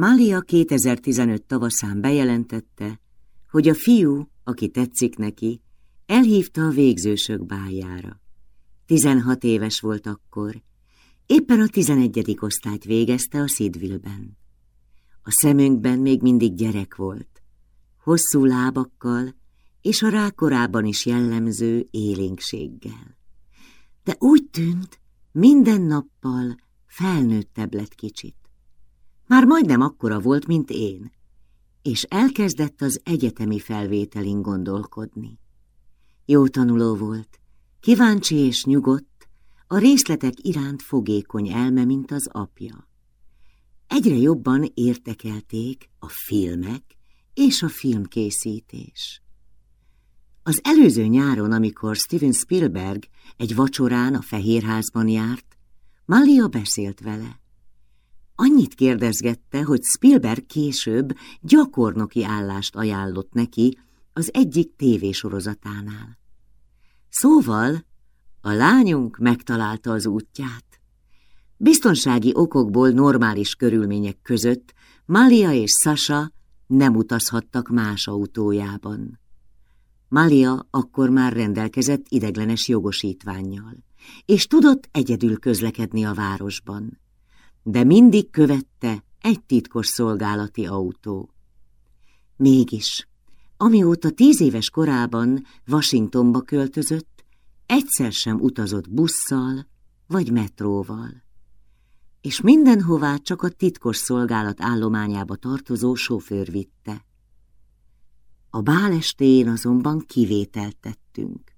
Mália 2015 tavaszán bejelentette, hogy a fiú, aki tetszik neki, elhívta a végzősök bájára. 16 éves volt akkor, éppen a 11. osztályt végezte a Szidvilben. A szemünkben még mindig gyerek volt, hosszú lábakkal és a rákorában is jellemző élénkséggel. De úgy tűnt, minden nappal felnőttebb lett kicsit. Már majdnem akkora volt, mint én, és elkezdett az egyetemi felvételin gondolkodni. Jó tanuló volt, kíváncsi és nyugodt, a részletek iránt fogékony elme, mint az apja. Egyre jobban értekelték a filmek és a filmkészítés. Az előző nyáron, amikor Steven Spielberg egy vacsorán a Fehérházban járt, Malia beszélt vele. Annyit kérdezgette, hogy Spielberg később gyakornoki állást ajánlott neki az egyik tévésorozatánál. Szóval a lányunk megtalálta az útját. Biztonsági okokból normális körülmények között Malia és Sasha nem utazhattak más autójában. Malia akkor már rendelkezett ideglenes jogosítványjal, és tudott egyedül közlekedni a városban. De mindig követte egy titkos szolgálati autó. Mégis, amióta tíz éves korában Washingtonba költözött, egyszer sem utazott busszal vagy metróval. És mindenhová csak a titkos szolgálat állományába tartozó sofőr vitte. A bálestén azonban kivételt tettünk.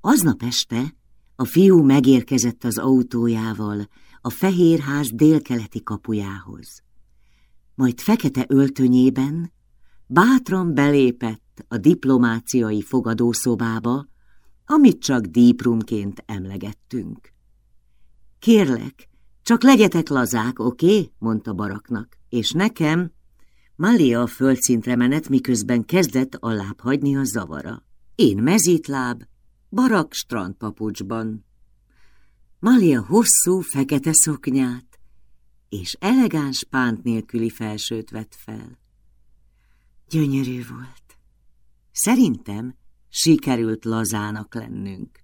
Aznap este a fiú megérkezett az autójával a Fehérház délkeleti kapujához. Majd fekete öltönyében bátran belépett a diplomáciai fogadószobába, amit csak díprumként emlegettünk. Kérlek, csak legyetek lazák, oké? Okay? mondta Baraknak, és nekem Malia a földszintre menet, miközben kezdett alább hagyni a zavara. Én mezítláb, barak strandpapucsban. Malia hosszú, fekete szoknyát és elegáns pánt nélküli felsőt vett fel. Gyönyörű volt. Szerintem sikerült lazának lennünk.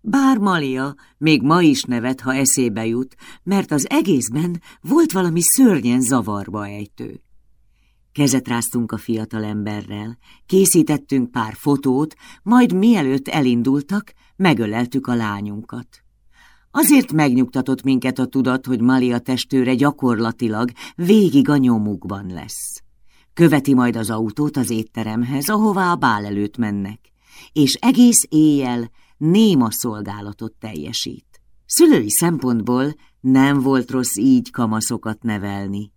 Bár Malia még ma is nevet, ha eszébe jut, mert az egészben volt valami szörnyen zavarba ejtő. Kezet ráztunk a fiatal emberrel, készítettünk pár fotót, majd mielőtt elindultak, megöleltük a lányunkat. Azért megnyugtatott minket a tudat, hogy Malia testőre gyakorlatilag végig a nyomukban lesz. Követi majd az autót az étteremhez, ahová a bál előtt mennek, és egész éjjel néma szolgálatot teljesít. Szülői szempontból nem volt rossz így kamaszokat nevelni.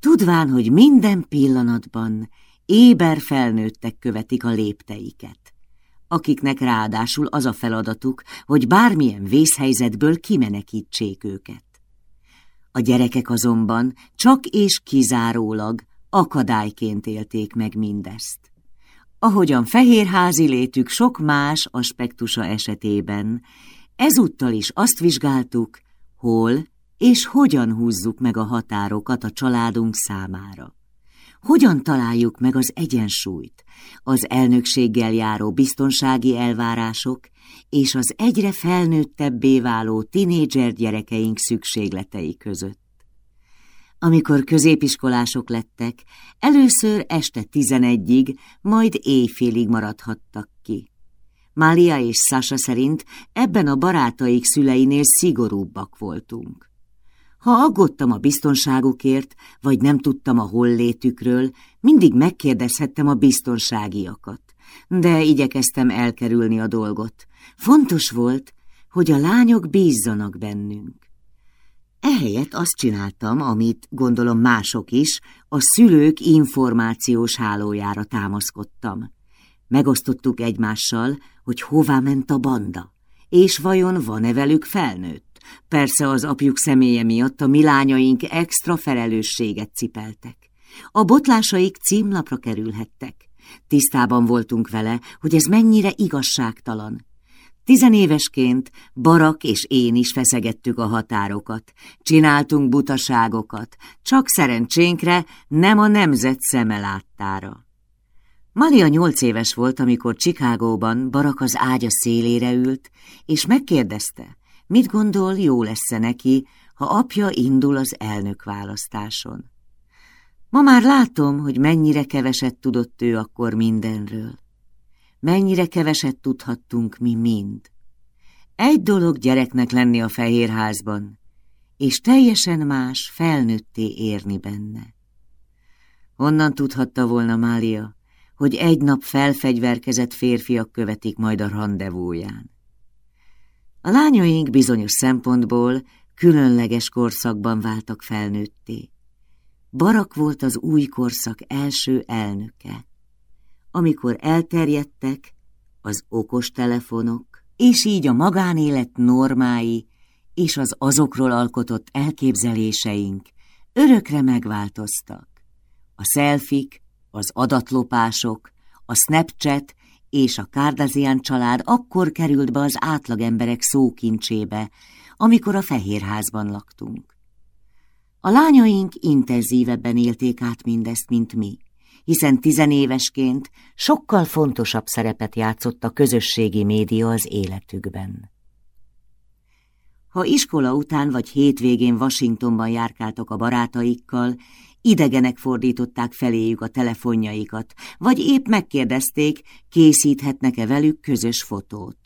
Tudván, hogy minden pillanatban éber felnőttek követik a lépteiket, akiknek ráadásul az a feladatuk, hogy bármilyen vészhelyzetből kimenekítsék őket. A gyerekek azonban csak és kizárólag akadályként élték meg mindezt. Ahogyan fehérházi létük sok más aspektusa esetében, ezúttal is azt vizsgáltuk, hol és hogyan húzzuk meg a határokat a családunk számára. Hogyan találjuk meg az egyensúlyt, az elnökséggel járó biztonsági elvárások és az egyre felnőttebbé váló tinédzser gyerekeink szükségletei között. Amikor középiskolások lettek, először este tizenegyig, majd éjfélig maradhattak ki. Mália és Sasa szerint ebben a barátaik szüleinél szigorúbbak voltunk. Ha aggódtam a biztonságukért, vagy nem tudtam a hollétükről, mindig megkérdezhettem a biztonságiakat, de igyekeztem elkerülni a dolgot. Fontos volt, hogy a lányok bízzanak bennünk. Ehelyett azt csináltam, amit gondolom mások is, a szülők információs hálójára támaszkodtam. Megosztottuk egymással, hogy hová ment a banda, és vajon van-e velük felnőtt. Persze az apjuk személye miatt a mi lányaink extra felelősséget cipeltek. A botlásaik címlapra kerülhettek. Tisztában voltunk vele, hogy ez mennyire igazságtalan. Tizenévesként Barak és én is feszegettük a határokat, csináltunk butaságokat, csak szerencsénkre nem a nemzet szeme láttára. Maria nyolc éves volt, amikor Csikágóban Barak az ágya szélére ült, és megkérdezte, mit gondol, jó lesz-e neki, ha apja indul az elnök választáson. Ma már látom, hogy mennyire keveset tudott ő akkor mindenről. Mennyire keveset tudhattunk mi mind. Egy dolog gyereknek lenni a fehérházban, és teljesen más felnőtté érni benne. Honnan tudhatta volna Mália, hogy egy nap felfegyverkezett férfiak követik majd a rendezvúján. A lányaink bizonyos szempontból különleges korszakban váltak felnőtté. Barak volt az új korszak első elnöke. Amikor elterjedtek az okos telefonok, és így a magánélet normái és az azokról alkotott elképzeléseink örökre megváltoztak. A szelfik, az adatlopások, a Snapchat és a Kardashian család akkor került be az átlagemberek szókincsébe, amikor a Fehérházban laktunk. A lányaink intenzívebben élték át mindezt, mint mi, hiszen tizenévesként sokkal fontosabb szerepet játszott a közösségi média az életükben. Ha iskola után vagy hétvégén Washingtonban járkáltak a barátaikkal, idegenek fordították feléjük a telefonjaikat, vagy épp megkérdezték, készíthetnek-e velük közös fotót.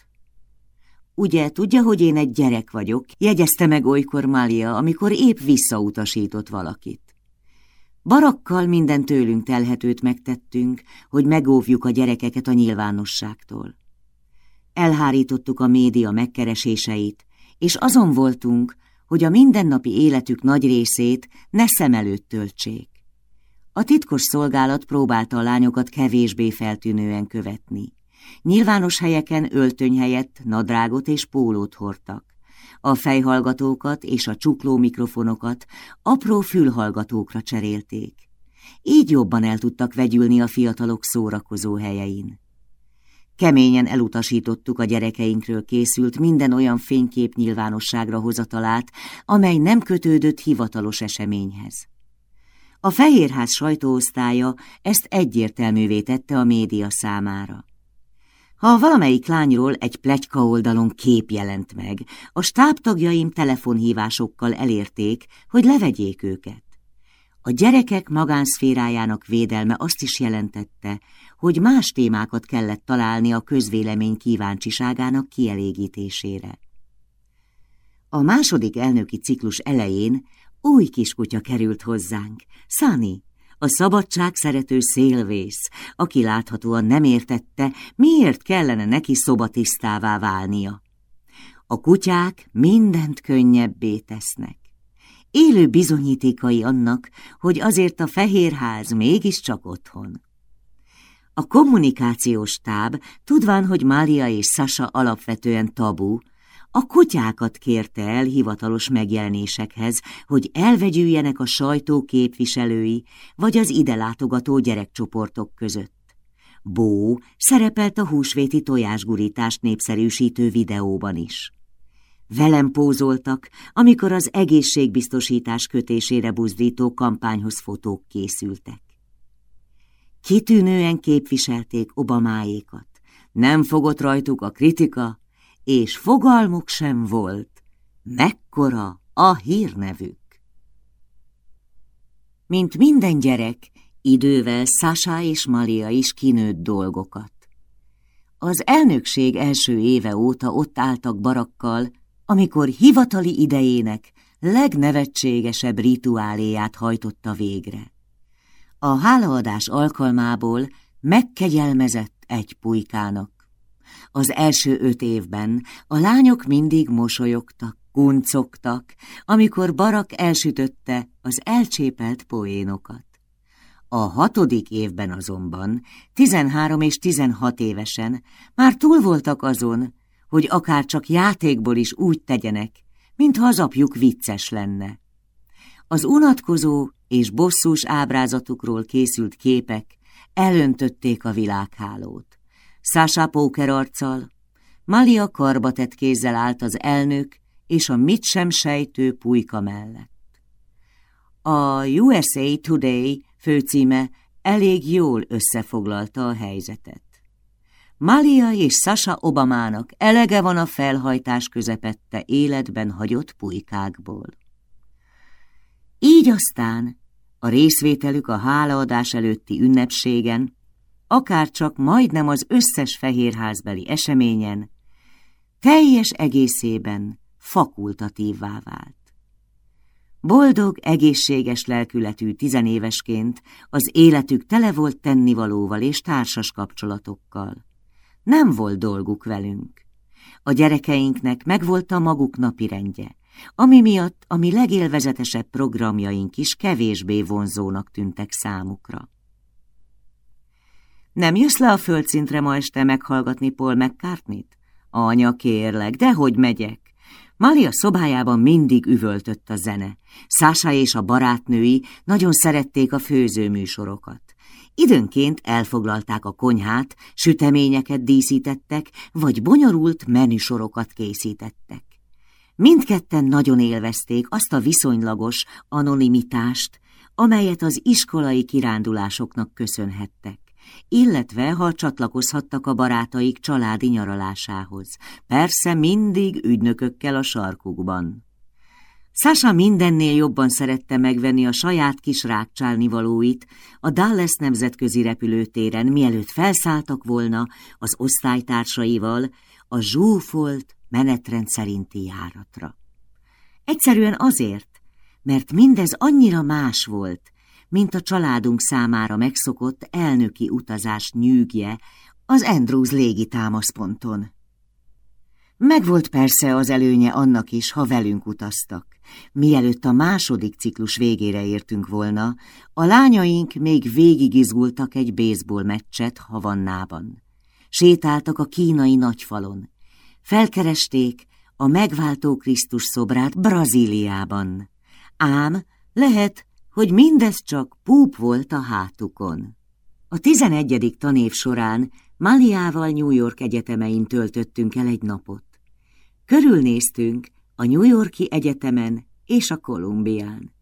Ugye tudja, hogy én egy gyerek vagyok, jegyezte meg olykor Mália, amikor épp visszautasított valakit. Barakkal minden tőlünk telhetőt megtettünk, hogy megóvjuk a gyerekeket a nyilvánosságtól. Elhárítottuk a média megkereséseit, és azon voltunk, hogy a mindennapi életük nagy részét ne szem előtt töltsék. A titkos szolgálat próbálta a lányokat kevésbé feltűnően követni. Nyilvános helyeken öltöny helyett nadrágot és pólót hordtak. A fejhallgatókat és a csukló mikrofonokat apró fülhallgatókra cserélték. Így jobban el tudtak vegyülni a fiatalok szórakozó helyein. Keményen elutasítottuk a gyerekeinkről készült minden olyan fénykép nyilvánosságra hozatalát, amely nem kötődött hivatalos eseményhez. A Fehérház sajtóosztálya ezt egyértelművé tette a média számára. Ha valamelyik lányról egy plegyka oldalon kép jelent meg, a stábtagjaim telefonhívásokkal elérték, hogy levegyék őket. A gyerekek magánszférájának védelme azt is jelentette, hogy más témákat kellett találni a közvélemény kíváncsiságának kielégítésére. A második elnöki ciklus elején új kiskutya került hozzánk, Szani, a szabadság szerető szélvész, aki láthatóan nem értette, miért kellene neki szobatisztává válnia. A kutyák mindent könnyebbé tesznek. Élő bizonyítékai annak, hogy azért a fehérház mégiscsak otthon. A kommunikációs táb, tudván, hogy Mária és Sasa alapvetően tabu, a kutyákat kérte el hivatalos megjelenésekhez, hogy elvegyüljenek a sajtó képviselői vagy az ide látogató gyerekcsoportok között. Bó szerepelt a húsvéti tojásgurítást népszerűsítő videóban is. Velem pózoltak, amikor az egészségbiztosítás kötésére buzdító kampányhoz fotók készültek. Kitűnően képviselték Obamáékat. Nem fogott rajtuk a kritika, és fogalmuk sem volt, mekkora a hírnevük. Mint minden gyerek, idővel Sasha és Malia is kinőtt dolgokat. Az elnökség első éve óta ott álltak barakkal, amikor hivatali idejének legnevetségesebb rituáléját hajtotta végre. A hálaadás alkalmából megkegyelmezett egy pulykának. Az első öt évben a lányok mindig mosolyogtak, kuncogtak, amikor Barak elsütötte az elcsépelt poénokat. A hatodik évben azonban, 13 és 16 évesen már túl voltak azon, hogy akár csak játékból is úgy tegyenek, mintha az apjuk vicces lenne. Az unatkozó és bosszús ábrázatukról készült képek elöntötték a világhálót. Sasha arccal, Malia karbatett kézzel állt az elnök és a mit sem sejtő pulyka mellett. A USA Today főcíme elég jól összefoglalta a helyzetet. Malia és Sasha Obamának elege van a felhajtás közepette életben hagyott pulykákból. Így aztán a részvételük a hálaadás előtti ünnepségen, akár csak majdnem az összes fehérházbeli eseményen, teljes egészében fakultatívvá vált. Boldog, egészséges lelkületű tizenévesként az életük tele volt tennivalóval és társas kapcsolatokkal. Nem volt dolguk velünk. A gyerekeinknek megvolt a maguk napirendje, ami miatt a mi legélvezetesebb programjaink is kevésbé vonzónak tűntek számukra. Nem jössz le a földszintre ma este meghallgatni Paul McCartney-t? Anya, kérlek, dehogy megyek. Malia szobájában mindig üvöltött a zene. Szása és a barátnői nagyon szerették a főzőműsorokat. Időnként elfoglalták a konyhát, süteményeket díszítettek, vagy bonyolult menüsorokat készítettek. Mindketten nagyon élvezték azt a viszonylagos anonimitást, amelyet az iskolai kirándulásoknak köszönhettek, illetve ha csatlakozhattak a barátaik családi nyaralásához, persze mindig ügynökökkel a sarkukban. Sasha mindennél jobban szerette megvenni a saját kis rákcsálnivalóit a Dallas nemzetközi repülőtéren, mielőtt felszálltak volna az osztálytársaival a zsúfolt menetrend szerinti járatra. Egyszerűen azért, mert mindez annyira más volt, mint a családunk számára megszokott elnöki utazás nyűgje az Andrews légitámaszponton. Megvolt persze az előnye annak is, ha velünk utaztak. Mielőtt a második ciklus végére értünk volna, a lányaink még végigizgultak egy baseball meccset Havannában. Sétáltak a kínai nagyfalon. Felkeresték a megváltó Krisztus szobrát Brazíliában. Ám lehet, hogy mindez csak púp volt a hátukon. A tizenegyedik tanév során Maliával New York egyetemein töltöttünk el egy napot. Körülnéztünk a New Yorki egyetemen és a Kolumbián.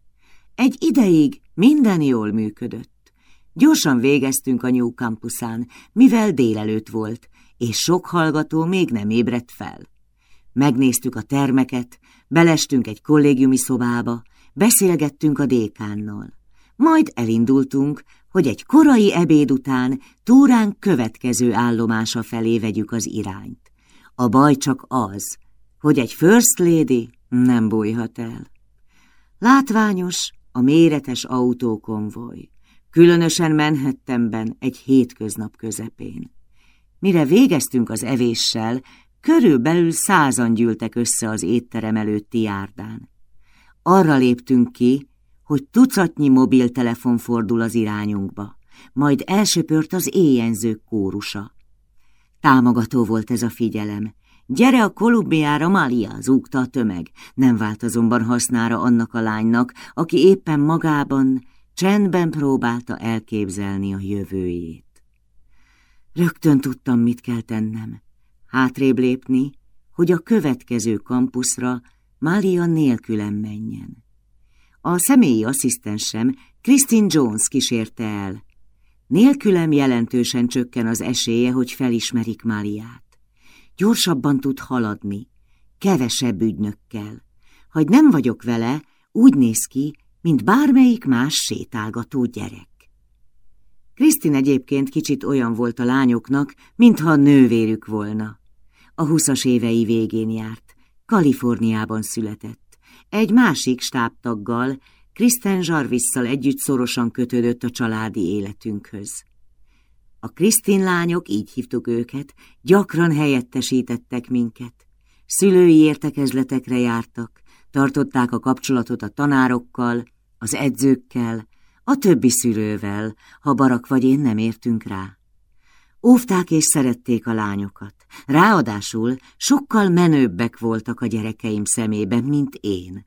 Egy ideig minden jól működött. Gyorsan végeztünk a New Campusán, mivel délelőtt volt, és sok hallgató még nem ébredt fel. Megnéztük a termeket, belestünk egy kollégiumi szobába, beszélgettünk a dékánnal. Majd elindultunk, hogy egy korai ebéd után túránk következő állomása felé vegyük az irányt. A baj csak az, hogy egy first lady nem bújhat el. Látványos a méretes autókonvoj, különösen Manhattanben egy hétköznap közepén. Mire végeztünk az evéssel, körülbelül százan gyűltek össze az étterem előtti járdán. Arra léptünk ki, hogy tucatnyi mobiltelefon fordul az irányunkba, majd elsöpört az éjjenzők kórusa. Támogató volt ez a figyelem. Gyere a Kolumbiára, Malia, zúgta a tömeg. Nem vált azonban hasznára annak a lánynak, aki éppen magában, csendben próbálta elképzelni a jövőjét. Rögtön tudtam, mit kell tennem. Hátrébb lépni, hogy a következő kampuszra Mália nélkülem menjen. A személyi asszisztensem Christine Jones kísérte el. Nélkülem jelentősen csökken az esélye, hogy felismerik Máliát. Gyorsabban tud haladni, kevesebb ügynökkel. Hogy nem vagyok vele, úgy néz ki, mint bármelyik más sétálgató gyerek. Krisztin egyébként kicsit olyan volt a lányoknak, mintha nővérük volna. A huszas évei végén járt, Kaliforniában született. Egy másik stábtaggal, Kristen Jarvisszal együtt szorosan kötődött a családi életünkhöz. A Krisztin lányok, így hívtuk őket, gyakran helyettesítettek minket. Szülői értekezletekre jártak, tartották a kapcsolatot a tanárokkal, az edzőkkel, a többi szülővel, ha Barak vagy én nem értünk rá. Óvták és szerették a lányokat, ráadásul sokkal menőbbek voltak a gyerekeim szemében, mint én.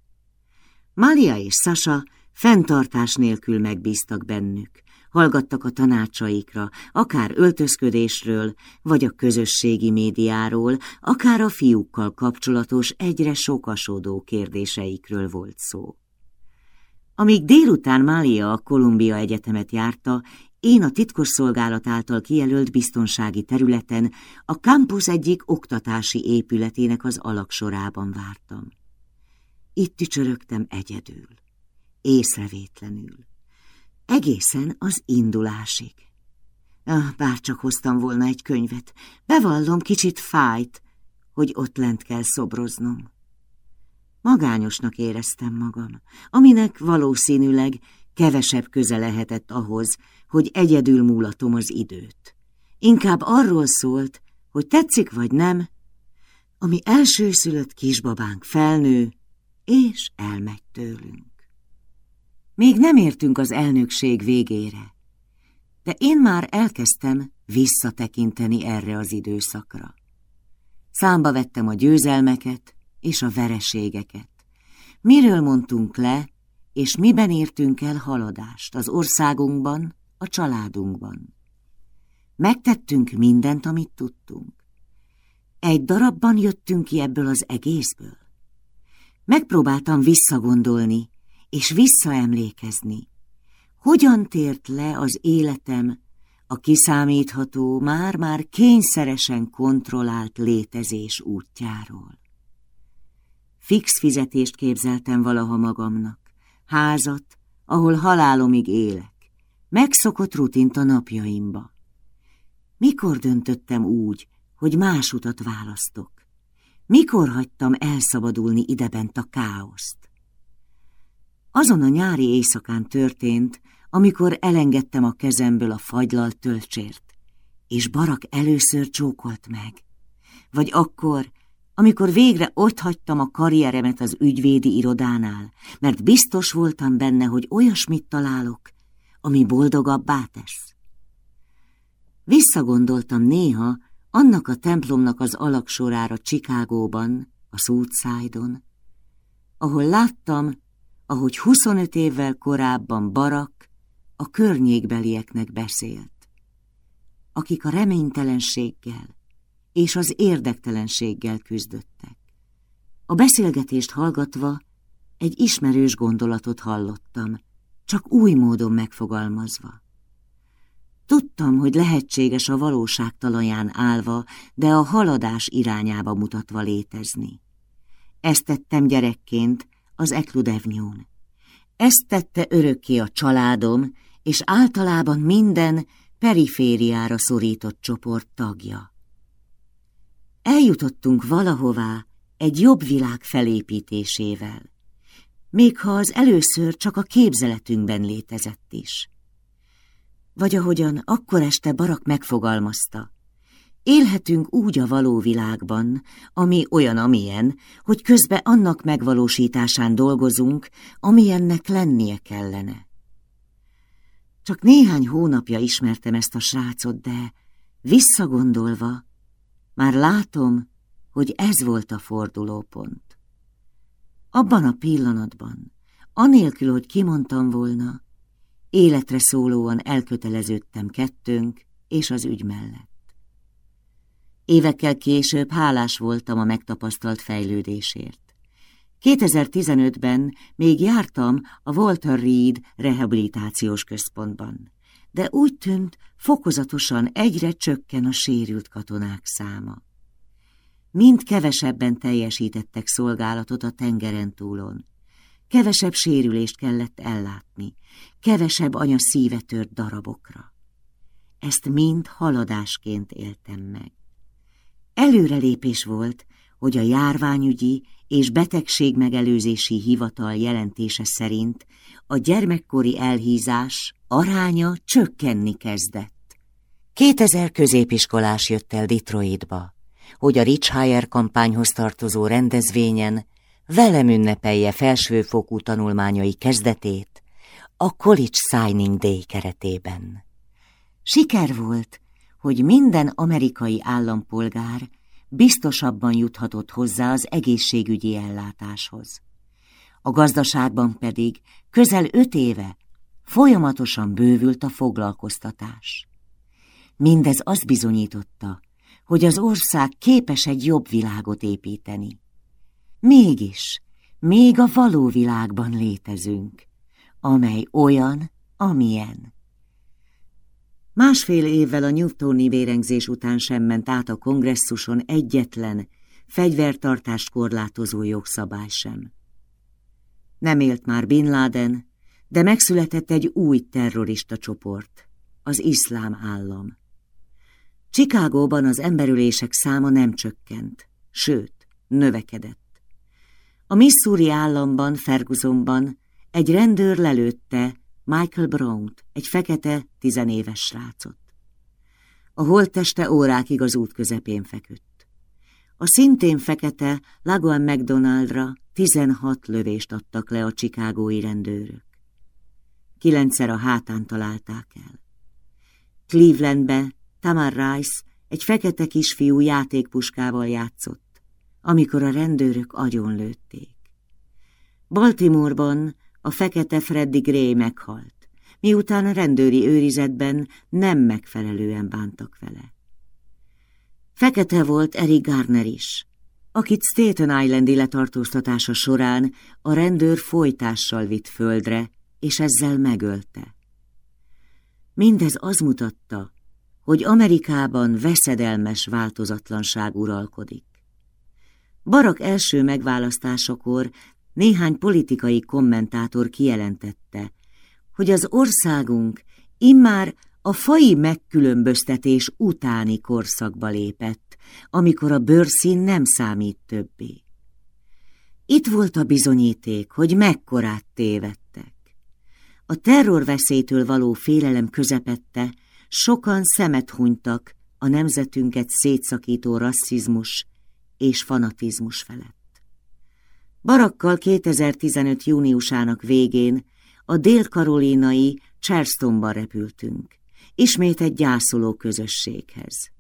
Mália és Sasa fenntartás nélkül megbíztak bennük, hallgattak a tanácsaikra, akár öltözködésről, vagy a közösségi médiáról, akár a fiúkkal kapcsolatos egyre sokasodó kérdéseikről volt szó. Amíg délután Mália a Kolumbia Egyetemet járta, én a titkosszolgálat által kijelölt biztonsági területen a campus egyik oktatási épületének az alaksorában vártam. Itt tücsörögtem egyedül, észrevétlenül, egészen az indulásig. Ah, bárcsak hoztam volna egy könyvet, bevallom, kicsit fájt, hogy ott lent kell szobroznom. Magányosnak éreztem magam, aminek valószínűleg kevesebb köze lehetett ahhoz, hogy egyedül múlatom az időt. Inkább arról szólt, hogy tetszik vagy nem, ami elsőszülött kisbabánk felnő, és elmegy tőlünk. Még nem értünk az elnökség végére, de én már elkezdtem visszatekinteni erre az időszakra. Számba vettem a győzelmeket és a vereségeket. Miről mondtunk le, és miben értünk el haladást az országunkban, a családunkban. Megtettünk mindent, amit tudtunk. Egy darabban jöttünk ki ebből az egészből. Megpróbáltam visszagondolni, és visszaemlékezni. Hogyan tért le az életem a kiszámítható, már-már kényszeresen kontrollált létezés útjáról? Fix fizetést képzeltem valaha magamnak, házat, ahol halálomig élek, megszokott rutint a napjaimba. Mikor döntöttem úgy, hogy más utat választok? Mikor hagytam elszabadulni idebent a káoszt? Azon a nyári éjszakán történt, amikor elengedtem a kezemből a fagylalt tölcsért, és Barak először csókolt meg. Vagy akkor, amikor végre ott hagytam a karrieremet az ügyvédi irodánál, mert biztos voltam benne, hogy olyasmit találok, ami boldogabbá tesz. Visszagondoltam néha annak a templomnak az alaksorára Csikágóban, a Southside-on, ahol láttam, ahogy 25 évvel korábban Barak a környékbelieknek beszélt, akik a reménytelenséggel és az érdektelenséggel küzdöttek. A beszélgetést hallgatva egy ismerős gondolatot hallottam, csak új módon megfogalmazva. Tudtam, hogy lehetséges a valóság talaján állva, de a haladás irányába mutatva létezni. Ezt tettem gyerekként, az Ekludevnyón. Ezt tette örökké a családom, és általában minden perifériára szorított csoport tagja. Eljutottunk valahová egy jobb világ felépítésével, még ha az először csak a képzeletünkben létezett is. Vagy ahogyan akkor este Barak megfogalmazta, Élhetünk úgy a való világban, ami olyan, amilyen, hogy közben annak megvalósításán dolgozunk, amilyennek lennie kellene. Csak néhány hónapja ismertem ezt a srácot, de visszagondolva, már látom, hogy ez volt a fordulópont. Abban a pillanatban, anélkül, hogy kimondtam volna, életre szólóan elköteleződtem kettőnk és az ügy mellett. Évekkel később hálás voltam a megtapasztalt fejlődésért. 2015-ben még jártam a Walter Reed rehabilitációs központban, de úgy tűnt, fokozatosan egyre csökken a sérült katonák száma. Mind kevesebben teljesítettek szolgálatot a tengeren túlon. Kevesebb sérülést kellett ellátni, kevesebb anya szíve tört darabokra. Ezt mind haladásként éltem meg. Előrelépés volt, hogy a járványügyi és betegség megelőzési hivatal jelentése szerint a gyermekkori elhízás aránya csökkenni kezdett. 2000 középiskolás jött el Detroitba, hogy a Rich Hire kampányhoz tartozó rendezvényen velem ünnepelje felsőfokú tanulmányai kezdetét a College Signing Day keretében. Siker volt, hogy minden amerikai állampolgár biztosabban juthatott hozzá az egészségügyi ellátáshoz. A gazdaságban pedig közel öt éve folyamatosan bővült a foglalkoztatás. Mindez azt bizonyította, hogy az ország képes egy jobb világot építeni. Mégis, még a való világban létezünk, amely olyan, amilyen. Másfél évvel a Newtoni vérengzés után sem ment át a kongresszuson egyetlen, fegyvertartást korlátozó jogszabály sem. Nem élt már Bin Laden, de megszületett egy új terrorista csoport, az iszlám állam. Csikágóban az emberülések száma nem csökkent, sőt, növekedett. A Missouri államban, Fergusonban egy rendőr lelőtte Michael Brown-t, egy fekete, tizenéves srácot. A holtteste órákig az út közepén feküdt. A szintén fekete Lagoan McDonaldra tizenhat lövést adtak le a csikágói rendőrök. Kilencszer a hátán találták el. Clevelandbe Tamar Rice egy fekete kisfiú játékpuskával játszott, amikor a rendőrök agyon lőtték. Baltimoreban a fekete Freddy Gray meghalt, miután a rendőri őrizetben nem megfelelően bántak vele. Fekete volt Eric Garner is, akit Staten Islandi letartóztatása során a rendőr folytással vitt földre, és ezzel megölte. Mindez az mutatta, hogy Amerikában veszedelmes változatlanság uralkodik. Barak első megválasztásakor néhány politikai kommentátor kijelentette, hogy az országunk immár a fai megkülönböztetés utáni korszakba lépett, amikor a bőrszín nem számít többé. Itt volt a bizonyíték, hogy mekkorát tévedtek. A terrorveszélytől való félelem közepette sokan szemet hunytak a nemzetünket szétszakító rasszizmus és fanatizmus felett. Barakkal 2015. júniusának végén a dél-karolinai Charlestonba repültünk, ismét egy gyászoló közösséghez.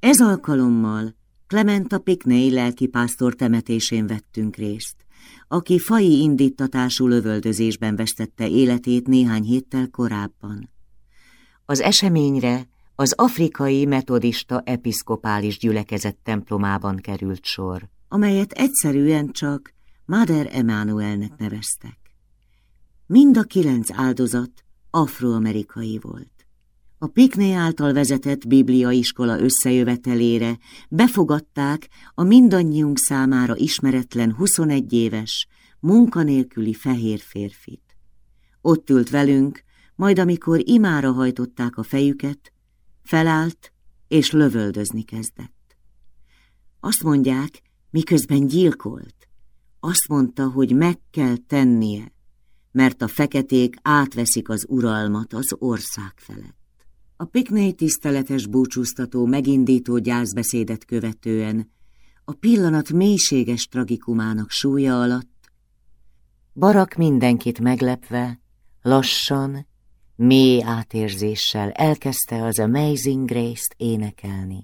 Ez alkalommal Clementa Pickney lelkipásztor temetésén vettünk részt, aki fai indítatású lövöldözésben vesztette életét néhány héttel korábban. Az eseményre az afrikai metodista episzkopális gyülekezet templomában került sor, amelyet egyszerűen csak Mother Emanuelnek neveztek. Mind a kilenc áldozat afroamerikai volt. A Pikné által vezetett bibliaiskola összejövetelére befogadták a mindannyiunk számára ismeretlen 21 éves, munkanélküli fehér férfit. Ott ült velünk, majd amikor imára hajtották a fejüket, felállt és lövöldözni kezdett. Azt mondják, miközben gyilkolt. Azt mondta, hogy meg kell tennie, mert a feketék átveszik az uralmat az ország felett. A pikné tiszteletes búcsúztató megindító gyászbeszédet követően a pillanat mélységes tragikumának súlya alatt Barak mindenkit meglepve, lassan, mély átérzéssel elkezdte az Amazing Grace-t énekelni.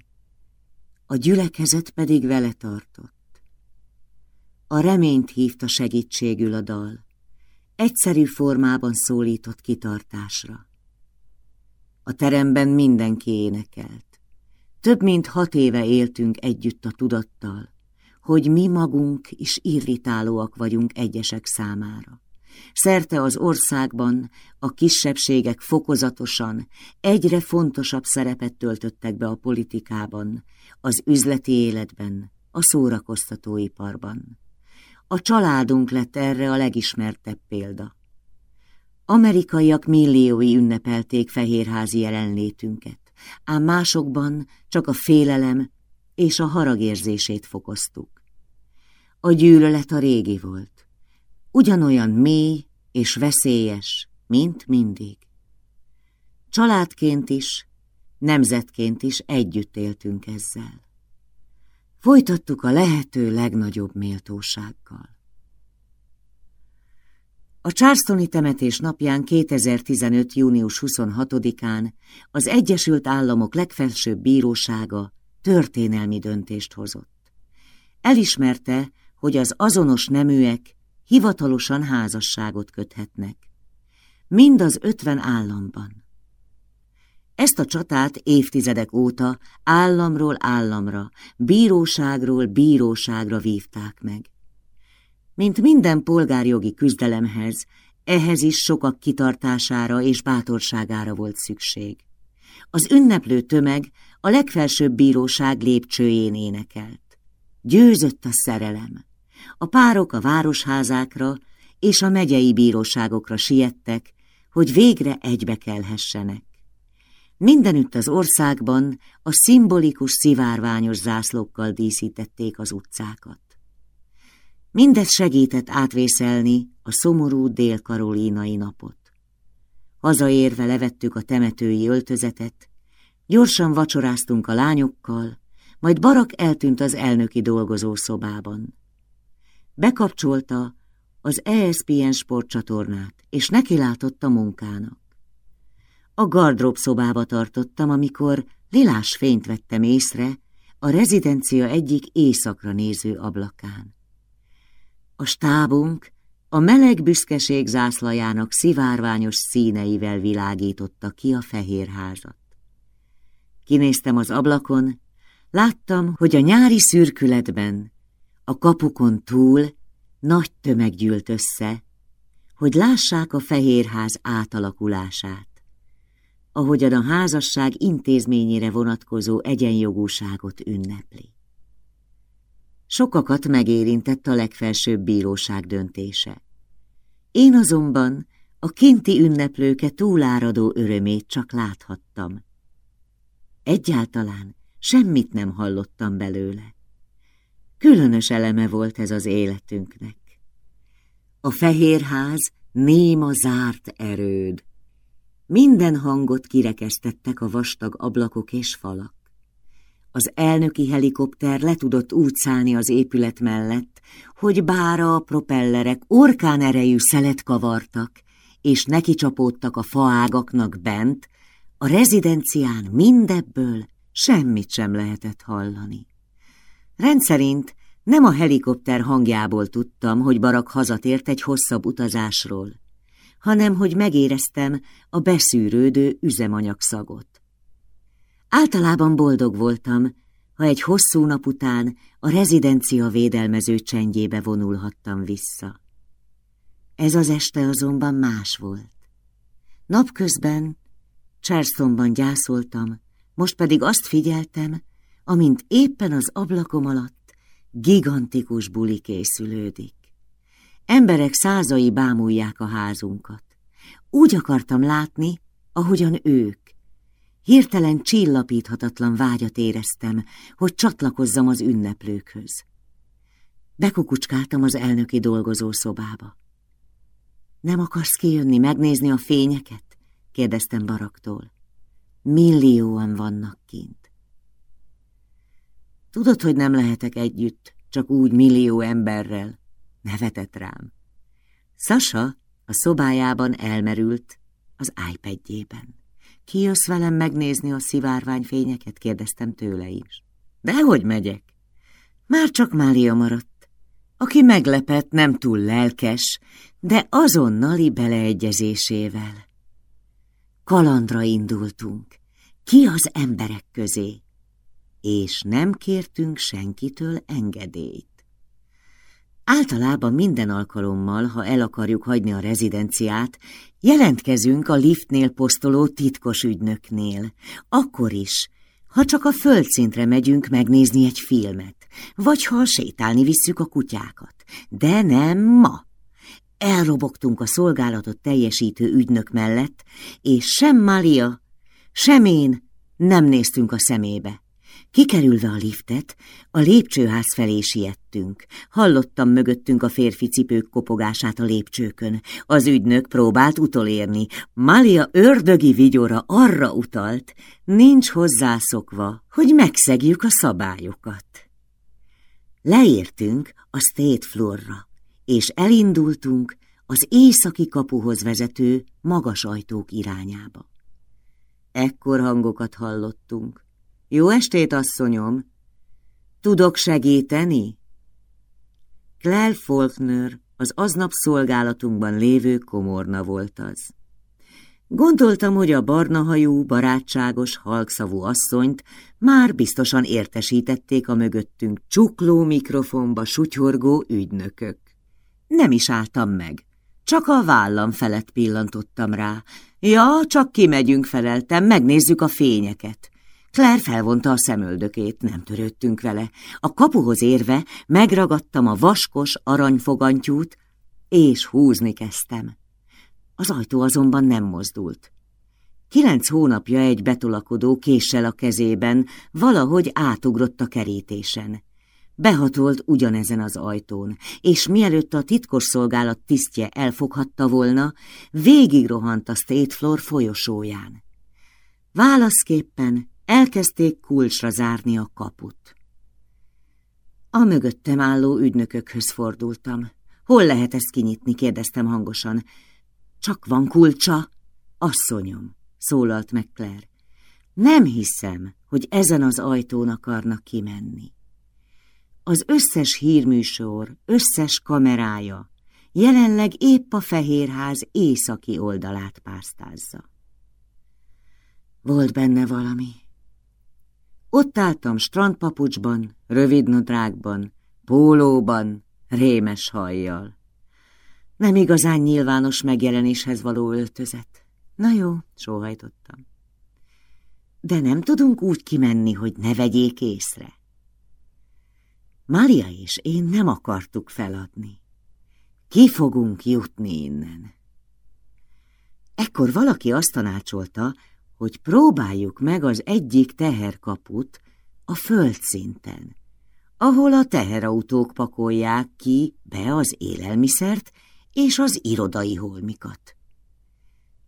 A gyülekezet pedig vele tartott. A reményt hívta segítségül a dal. Egyszerű formában szólított kitartásra. A teremben mindenki énekelt. Több mint hat éve éltünk együtt a tudattal, hogy mi magunk is irritálóak vagyunk egyesek számára. Szerte az országban a kisebbségek fokozatosan egyre fontosabb szerepet töltöttek be a politikában, az üzleti életben, a szórakoztatóiparban. A családunk lett erre a legismertebb példa. Amerikaiak milliói ünnepelték fehérházi jelenlétünket, ám másokban csak a félelem és a haragérzését fokoztuk. A gyűlölet a régi volt, ugyanolyan mély és veszélyes, mint mindig. Családként is, nemzetként is együtt éltünk ezzel. Folytattuk a lehető legnagyobb méltósággal. A Charlestoni temetés napján 2015. június 26-án az Egyesült Államok legfelsőbb bírósága történelmi döntést hozott. Elismerte, hogy az azonos neműek hivatalosan házasságot köthetnek. mind az ötven államban. Ezt a csatát évtizedek óta államról államra, bíróságról bíróságra vívták meg. Mint minden polgárjogi küzdelemhez, ehhez is sokak kitartására és bátorságára volt szükség. Az ünneplő tömeg a legfelsőbb bíróság lépcsőjén énekelt. Győzött a szerelem. A párok a városházákra és a megyei bíróságokra siettek, hogy végre egybe kelhessenek. Mindenütt az országban a szimbolikus szivárványos zászlókkal díszítették az utcákat. Mindez segített átvészelni a szomorú dél-karolínai napot. Hazaérve levettük a temetői öltözetet, gyorsan vacsoráztunk a lányokkal, majd Barak eltűnt az elnöki dolgozószobában. Bekapcsolta az ESPN sportcsatornát, és nekilátott a munkának. A gardrób szobába tartottam, amikor lilás fényt vettem észre a rezidencia egyik éjszakra néző ablakán. A stábunk a meleg büszkeség zászlajának szivárványos színeivel világította ki a fehér házat. Kinéztem az ablakon, láttam, hogy a nyári szürkületben, a kapukon túl nagy tömeg gyűlt össze, hogy lássák a fehérház átalakulását, ahogyan a házasság intézményére vonatkozó egyenjogúságot ünnepli. Sokakat megérintett a legfelsőbb bíróság döntése. Én azonban a kinti ünneplőke túláradó örömét csak láthattam. Egyáltalán semmit nem hallottam belőle. Különös eleme volt ez az életünknek. A fehérház néma zárt erőd. Minden hangot kirekesztettek a vastag ablakok és falak. Az elnöki helikopter le tudott úgy az épület mellett, hogy bára a propellerek orkán erejű szelet kavartak, és neki csapódtak a faágaknak bent, a rezidencián mindebből semmit sem lehetett hallani. Rendszerint nem a helikopter hangjából tudtam, hogy Barak hazatért egy hosszabb utazásról, hanem hogy megéreztem a beszűrődő üzemanyagszagot. Általában boldog voltam, ha egy hosszú nap után a rezidencia védelmező csendjébe vonulhattam vissza. Ez az este azonban más volt. Napközben Charlestonban gyászoltam, most pedig azt figyeltem, amint éppen az ablakom alatt gigantikus buli készülődik. Emberek százai bámulják a házunkat. Úgy akartam látni, ahogyan ők. Hirtelen csillapíthatatlan vágyat éreztem, hogy csatlakozzam az ünneplőkhöz. Bekukucskáltam az elnöki dolgozószobába. Nem akarsz kijönni, megnézni a fényeket? kérdeztem Baraktól. Millióan vannak kint. Tudod, hogy nem lehetek együtt, csak úgy millió emberrel. Nevetett rám. Sasa a szobájában elmerült az iPadjében. Ki jössz velem megnézni a szivárványfényeket? kérdeztem tőle is. Dehogy megyek. Már csak Mália maradt, aki meglepett, nem túl lelkes, de azonnali beleegyezésével. Kalandra indultunk, ki az emberek közé, és nem kértünk senkitől engedélyt. Általában minden alkalommal, ha el akarjuk hagyni a rezidenciát, jelentkezünk a liftnél posztoló titkos ügynöknél. Akkor is, ha csak a földszintre megyünk megnézni egy filmet, vagy ha sétálni visszük a kutyákat. De nem ma. Elrobogtunk a szolgálatot teljesítő ügynök mellett, és sem Malia, sem én nem néztünk a szemébe. Kikerülve a liftet, a lépcsőház felé siettünk. Hallottam mögöttünk a férfi cipők kopogását a lépcsőkön. Az ügynök próbált utolérni. Malia ördögi vigyora arra utalt, nincs hozzászokva, hogy megszegjük a szabályokat. Leértünk a State Floorra, és elindultunk az északi kapuhoz vezető magas ajtók irányába. Ekkor hangokat hallottunk. Jó estét, asszonyom! Tudok segíteni? Claire Faulkner az aznap szolgálatunkban lévő komorna volt az. Gondoltam, hogy a barnahajú, barátságos, halkszavú asszonyt már biztosan értesítették a mögöttünk csukló mikrofonba sutyorgó ügynökök. Nem is álltam meg, csak a vállam felett pillantottam rá. Ja, csak kimegyünk, feleltem, megnézzük a fényeket. Claire felvonta a szemöldökét, nem törődtünk vele. A kapuhoz érve megragadtam a vaskos aranyfogantyút, és húzni kezdtem. Az ajtó azonban nem mozdult. Kilenc hónapja egy betolakodó késsel a kezében valahogy átugrott a kerítésen. Behatolt ugyanezen az ajtón, és mielőtt a titkosszolgálat tisztje elfoghatta volna, végigrohant a State Floor folyosóján. Válaszképpen elkezdték kulcsra zárni a kaput. A mögöttem álló ügynökökhöz fordultam. Hol lehet ezt kinyitni? kérdeztem hangosan. Csak van kulcsa? Asszonyom, szólalt meg Claire. Nem hiszem, hogy ezen az ajtón akarnak kimenni. Az összes hírműsor, összes kamerája jelenleg épp a Fehérház északi oldalát pásztázza. Volt benne valami. Ott álltam strandpapucsban, rövidnadrágban, pólóban, rémes hajjal. Nem igazán nyilvános megjelenéshez való öltözet. Na jó, sóhajtottam. De nem tudunk úgy kimenni, hogy ne vegyék észre. Mária és én nem akartuk feladni. Ki fogunk jutni innen? Ekkor valaki azt tanácsolta, hogy próbáljuk meg az egyik teherkaput a földszinten, ahol a teherautók pakolják ki be az élelmiszert és az irodai holmikat.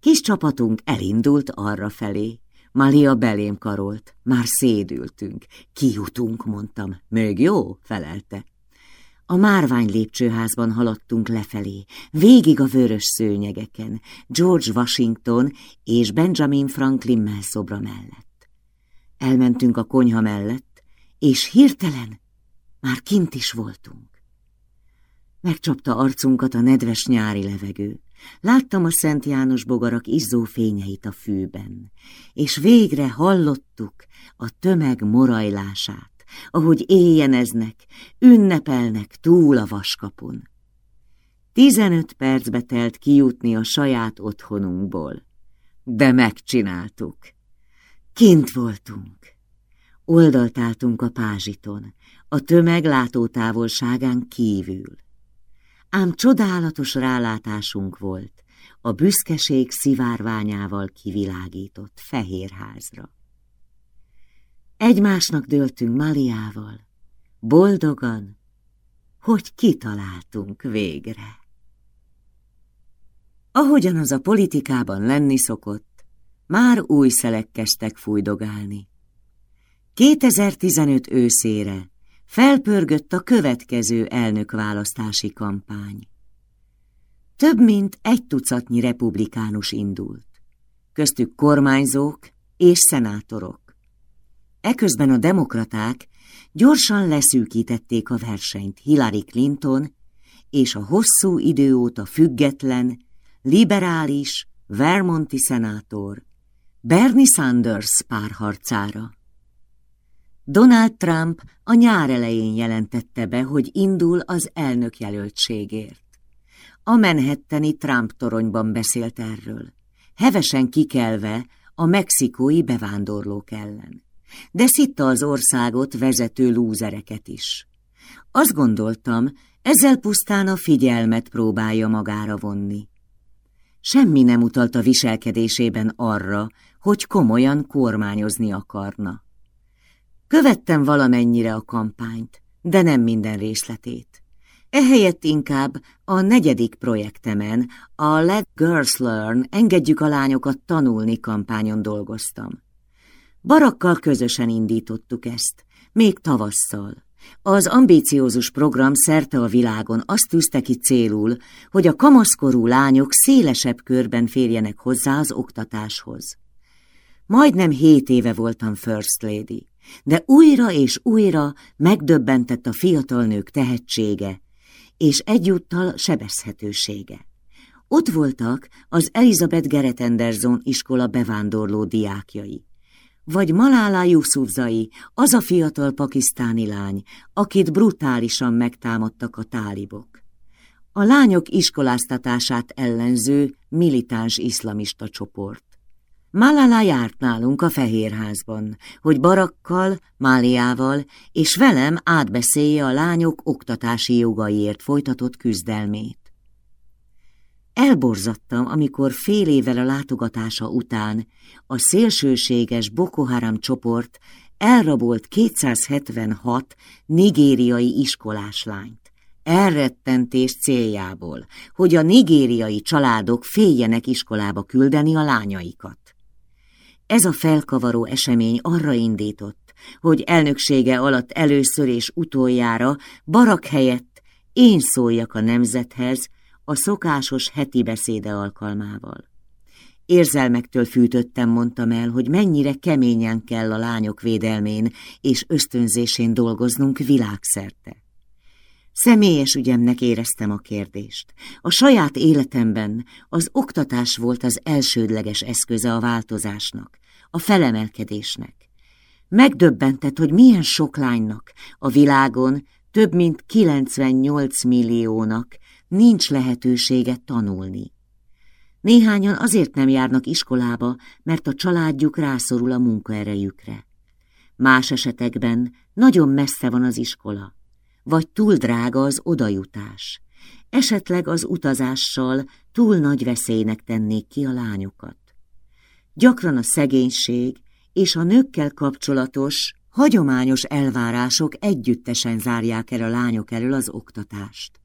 Kis csapatunk elindult arra felé. Malia belém karolt. Már szédültünk. Kijutunk, mondtam. Még jó? felelte. A márvány lépcsőházban haladtunk lefelé, végig a vörös szőnyegeken, George Washington és Benjamin Franklin melszobra mellett. Elmentünk a konyha mellett, és hirtelen már kint is voltunk. Megcsapta arcunkat a nedves nyári levegő. Láttam a Szent János bogarak izzó fényeit a fűben, és végre hallottuk a tömeg morajlását, ahogy éjjeneznek, ünnepelnek túl a vaskapon. Tizenöt percbe telt kijutni a saját otthonunkból, de megcsináltuk. Kint voltunk. Oldalt álltunk a pázsiton, a tömeg látótávolságán kívül ám csodálatos rálátásunk volt a büszkeség szivárványával kivilágított fehér házra. Egymásnak döltünk Maliával, boldogan, hogy kitaláltunk végre. Ahogyan az a politikában lenni szokott, már új szelek kezdtek fújdogálni. 2015 őszére felpörgött a következő elnökválasztási kampány. Több mint egy tucatnyi republikánus indult, köztük kormányzók és szenátorok. Eközben a demokraták gyorsan leszűkítették a versenyt Hillary Clinton és a hosszú idő óta független, liberális, Vermonti szenátor Bernie Sanders párharcára. Donald Trump a nyár elején jelentette be, hogy indul az elnökjelöltségért. A Manhattani Trump toronyban beszélt erről, hevesen kikelve a mexikói bevándorlók ellen. De szitta az országot vezető lúzereket is. Azt gondoltam, ezzel pusztán a figyelmet próbálja magára vonni. Semmi nem utalt a viselkedésében arra, hogy komolyan kormányozni akarna. Követtem valamennyire a kampányt, de nem minden részletét. Ehelyett inkább a negyedik projektemen, a Let Girls Learn, engedjük a lányokat tanulni kampányon dolgoztam. Barakkal közösen indítottuk ezt, még tavasszal. Az ambíciózus program szerte a világon azt tűzte ki célul, hogy a kamaszkorú lányok szélesebb körben férjenek hozzá az oktatáshoz. Majdnem hét éve voltam First Lady de újra és újra megdöbbentett a fiatal nők tehetsége, és egyúttal sebezhetősége. Ott voltak az Elizabeth Gerett Anderson iskola bevándorló diákjai. Vagy Malala Yusufzai, az a fiatal pakisztáni lány, akit brutálisan megtámadtak a tálibok. A lányok iskoláztatását ellenző militáns iszlamista csoport. Malala járt nálunk a Fehérházban, hogy Barakkal, Máliával és velem átbeszélje a lányok oktatási jogaiért folytatott küzdelmét. Elborzattam, amikor fél évvel a látogatása után a szélsőséges Boko Haram csoport elrabolt 276 nigériai iskolás lányt. Elrettentés céljából, hogy a nigériai családok féljenek iskolába küldeni a lányaikat. Ez a felkavaró esemény arra indított, hogy elnöksége alatt először és utoljára barak helyett én szóljak a nemzethez a szokásos heti beszéde alkalmával. Érzelmektől fűtöttem, mondtam el, hogy mennyire keményen kell a lányok védelmén és ösztönzésén dolgoznunk világszerte. Személyes ügyemnek éreztem a kérdést. A saját életemben az oktatás volt az elsődleges eszköze a változásnak, a felemelkedésnek. Megdöbbentett, hogy milyen sok lánynak a világon több mint 98 milliónak nincs lehetősége tanulni. Néhányan azért nem járnak iskolába, mert a családjuk rászorul a munkaerejükre. Más esetekben nagyon messze van az iskola vagy túl drága az odajutás. Esetleg az utazással túl nagy veszélynek tennék ki a lányokat. Gyakran a szegénység és a nőkkel kapcsolatos, hagyományos elvárások együttesen zárják el a lányok elől az oktatást.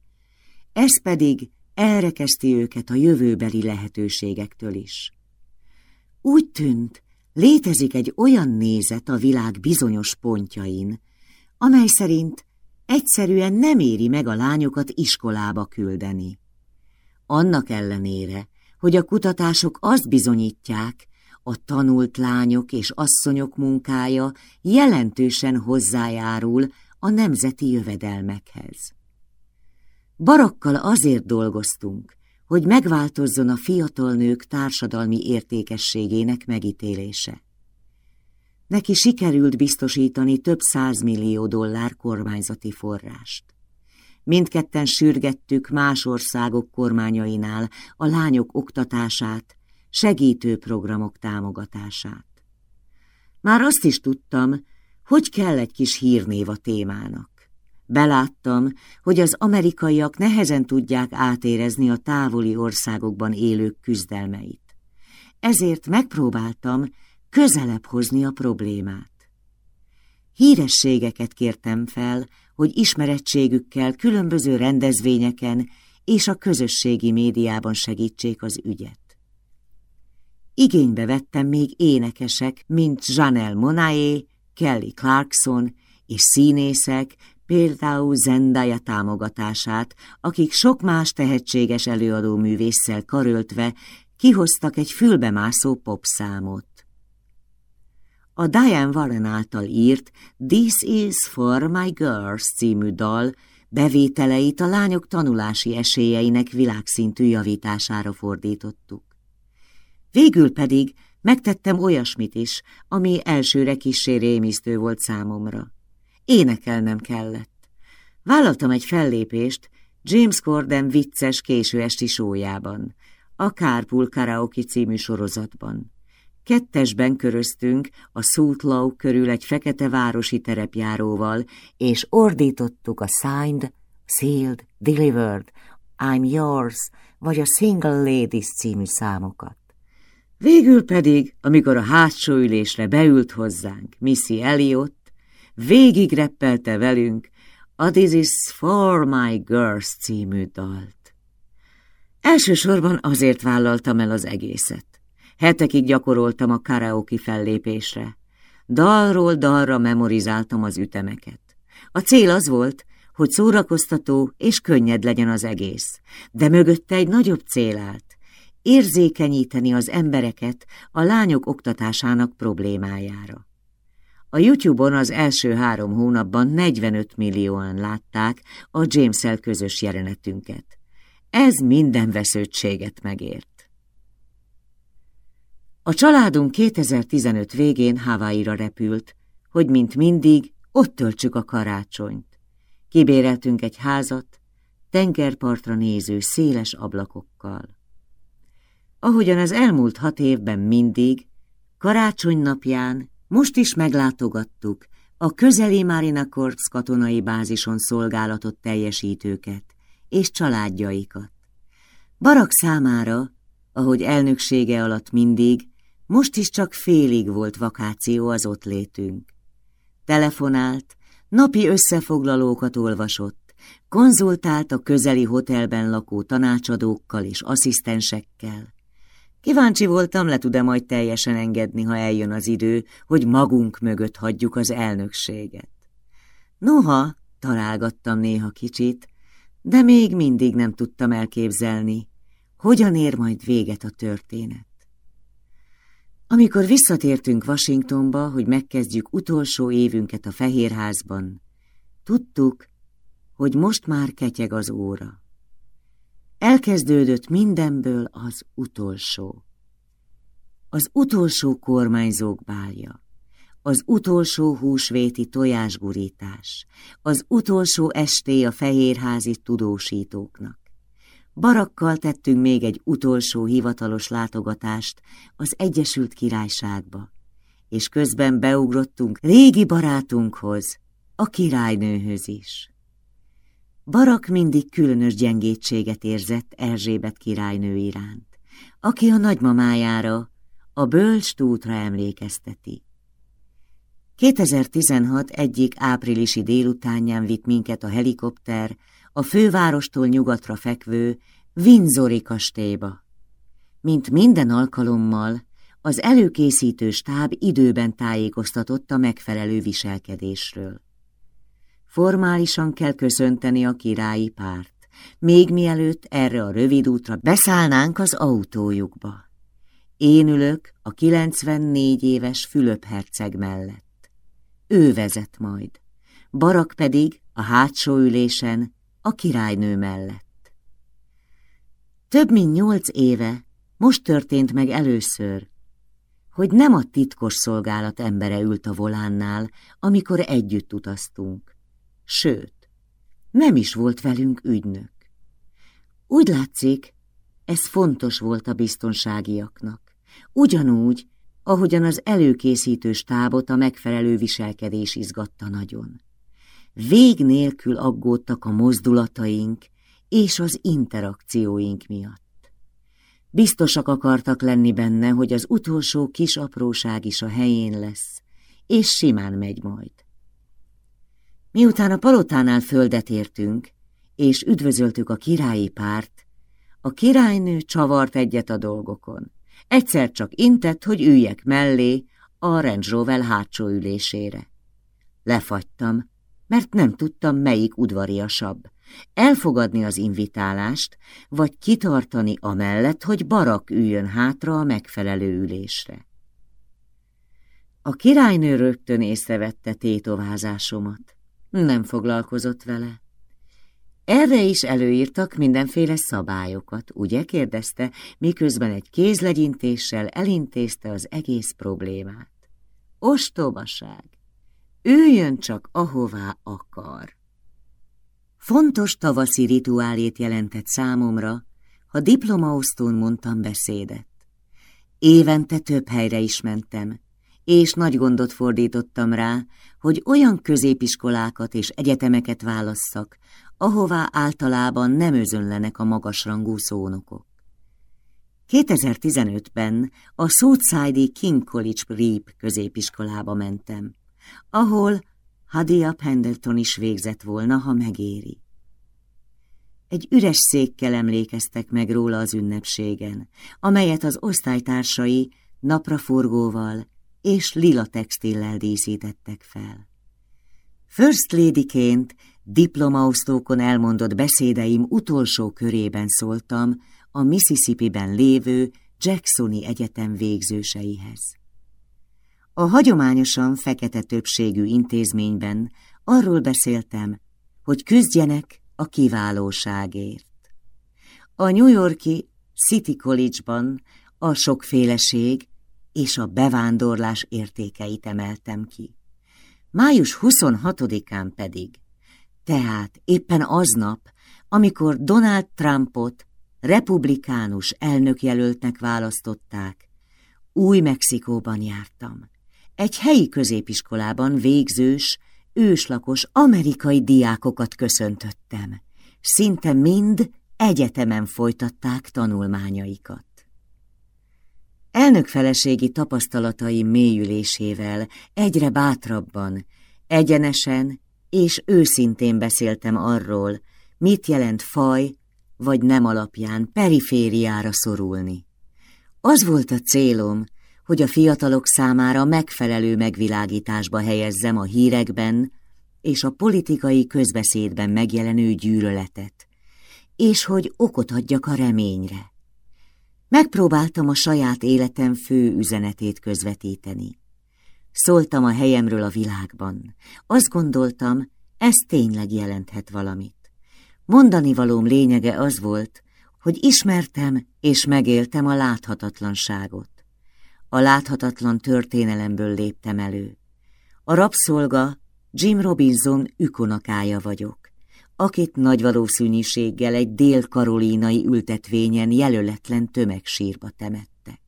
Ez pedig elrekeszti őket a jövőbeli lehetőségektől is. Úgy tűnt, létezik egy olyan nézet a világ bizonyos pontjain, amely szerint Egyszerűen nem éri meg a lányokat iskolába küldeni. Annak ellenére, hogy a kutatások azt bizonyítják, a tanult lányok és asszonyok munkája jelentősen hozzájárul a nemzeti jövedelmekhez. Barakkal azért dolgoztunk, hogy megváltozzon a fiatal nők társadalmi értékességének megítélése. Neki sikerült biztosítani több százmillió dollár kormányzati forrást. Mindketten sürgettük más országok kormányainál a lányok oktatását, segítő programok támogatását. Már azt is tudtam, hogy kell egy kis hírnév a témának. Beláttam, hogy az amerikaiak nehezen tudják átérezni a távoli országokban élők küzdelmeit. Ezért megpróbáltam közelebb hozni a problémát. Hírességeket kértem fel, hogy ismerettségükkel különböző rendezvényeken és a közösségi médiában segítsék az ügyet. Igénybe vettem még énekesek, mint Janelle Monáé, Kelly Clarkson és színészek, például Zendaya támogatását, akik sok más tehetséges előadó művésszel karöltve kihoztak egy fülbemászó popszámot. A Diane Warren által írt This is for my girls című dal bevételeit a lányok tanulási esélyeinek világszintű javítására fordítottuk. Végül pedig megtettem olyasmit is, ami elsőre kissé rémisztő volt számomra. Énekelnem kellett. Vállaltam egy fellépést James Corden vicces késő esti sójában, a Carpool Karaoke című sorozatban. Kettesben köröztünk a Low körül egy fekete városi terepjáróval, és ordítottuk a Signed, Sealed, Delivered, I'm Yours, vagy a Single Ladies című számokat. Végül pedig, amikor a hátsó ülésre beült hozzánk Missy Elliot, végig reppelte velünk a This is for my girls című dalt. Elsősorban azért vállaltam el az egészet. Hetekig gyakoroltam a karaoke fellépésre. Dalról dalra memorizáltam az ütemeket. A cél az volt, hogy szórakoztató és könnyed legyen az egész, de mögötte egy nagyobb cél állt, érzékenyíteni az embereket a lányok oktatásának problémájára. A YouTube-on az első három hónapban 45 millióan látták a James-el közös jelenetünket. Ez minden vesződtséget megért. A családunk 2015 végén Hawaii-ra repült, hogy mint mindig ott töltsük a karácsonyt. Kibéreltünk egy házat, tengerpartra néző széles ablakokkal. Ahogyan az elmúlt hat évben mindig, karácsony napján most is meglátogattuk a közeli Marina Corps katonai bázison szolgálatot teljesítőket és családjaikat. Barak számára, ahogy elnöksége alatt mindig, most is csak félig volt vakáció az ott létünk. Telefonált, napi összefoglalókat olvasott, konzultált a közeli hotelben lakó tanácsadókkal és asszisztensekkel. Kíváncsi voltam, le tud-e majd teljesen engedni, ha eljön az idő, hogy magunk mögött hagyjuk az elnökséget. Noha, találgattam néha kicsit, de még mindig nem tudtam elképzelni, hogyan ér majd véget a történet. Amikor visszatértünk Washingtonba, hogy megkezdjük utolsó évünket a Fehérházban, tudtuk, hogy most már ketyeg az óra. Elkezdődött mindenből az utolsó. Az utolsó kormányzók bálja, az utolsó húsvéti tojásgurítás, az utolsó esté a fehérházi tudósítóknak. Barakkal tettünk még egy utolsó hivatalos látogatást az Egyesült Királyságba, és közben beugrottunk régi barátunkhoz, a királynőhöz is. Barak mindig különös gyengétséget érzett Erzsébet királynő iránt, aki a nagymamájára, a bölcs tútra emlékezteti. 2016 egyik áprilisi délutánján vitt minket a helikopter a fővárostól nyugatra fekvő Windsori kastélyba. Mint minden alkalommal, az előkészítő stáb időben tájékoztatott a megfelelő viselkedésről. Formálisan kell köszönteni a királyi párt, még mielőtt erre a rövid útra beszállnánk az autójukba. Én ülök a 94 éves Fülöp herceg mellett. Ő vezet majd, Barak pedig a hátsó ülésen a királynő mellett. Több mint nyolc éve most történt meg először, hogy nem a titkos szolgálat embere ült a volánnál, amikor együtt utaztunk sőt, nem is volt velünk ügynök. Úgy látszik, ez fontos volt a biztonságiaknak, ugyanúgy, ahogyan az előkészítő stábot a megfelelő viselkedés izgatta nagyon. Vég nélkül aggódtak a mozdulataink és az interakcióink miatt. Biztosak akartak lenni benne, hogy az utolsó kis apróság is a helyén lesz, és simán megy majd. Miután a palotánál földet értünk, és üdvözöltük a királyi párt, a királynő csavart egyet a dolgokon. Egyszer csak intett, hogy üljek mellé a Range Rover hátsó ülésére. Lefagytam, mert nem tudtam, melyik udvariasabb. Elfogadni az invitálást, vagy kitartani amellett, hogy barak üljön hátra a megfelelő ülésre. A királynő rögtön észrevette tétovázásomat. Nem foglalkozott vele. Erre is előírtak mindenféle szabályokat, ugye? kérdezte, miközben egy kézlegyintéssel elintézte az egész problémát. Ostobaság! Üljön csak, ahová akar. Fontos tavaszi rituálét jelentett számomra, ha diplomaosztón mondtam beszédet. Évente több helyre is mentem, és nagy gondot fordítottam rá, hogy olyan középiskolákat és egyetemeket válasszak, ahová általában nem özönlenek a magasrangú szónokok. 2015-ben a Southside King College Reap középiskolába mentem, ahol Hadia Pendleton is végzett volna, ha megéri. Egy üres székkel emlékeztek meg róla az ünnepségen, amelyet az osztálytársai napraforgóval és lila textillel díszítettek fel. First Ladyként diplomaosztókon elmondott beszédeim utolsó körében szóltam a Mississippi-ben lévő Jacksoni Egyetem végzőseihez. A hagyományosan fekete többségű intézményben arról beszéltem, hogy küzdjenek a kiválóságért. A New Yorki City College-ban a sokféleség és a bevándorlás értékeit emeltem ki. Május 26-án pedig, tehát éppen aznap, amikor Donald Trumpot republikánus elnökjelöltnek választották, új Mexikóban jártam. Egy helyi középiskolában végzős, őslakos amerikai diákokat köszöntöttem. Szinte mind egyetemen folytatták tanulmányaikat. Elnökfeleségi tapasztalatai mélyülésével egyre bátrabban, egyenesen és őszintén beszéltem arról, mit jelent faj vagy nem alapján perifériára szorulni. Az volt a célom, hogy a fiatalok számára megfelelő megvilágításba helyezzem a hírekben és a politikai közbeszédben megjelenő gyűlöletet, és hogy okot adjak a reményre. Megpróbáltam a saját életem fő üzenetét közvetíteni. Szóltam a helyemről a világban. Azt gondoltam, ez tényleg jelenthet valamit. Mondani valóm lényege az volt, hogy ismertem és megéltem a láthatatlanságot. A láthatatlan történelemből léptem elő. A rabszolga Jim Robinson ükonakája vagyok, akit nagy valószínűséggel egy dél-karolínai ültetvényen jelöletlen tömegsírba temettek.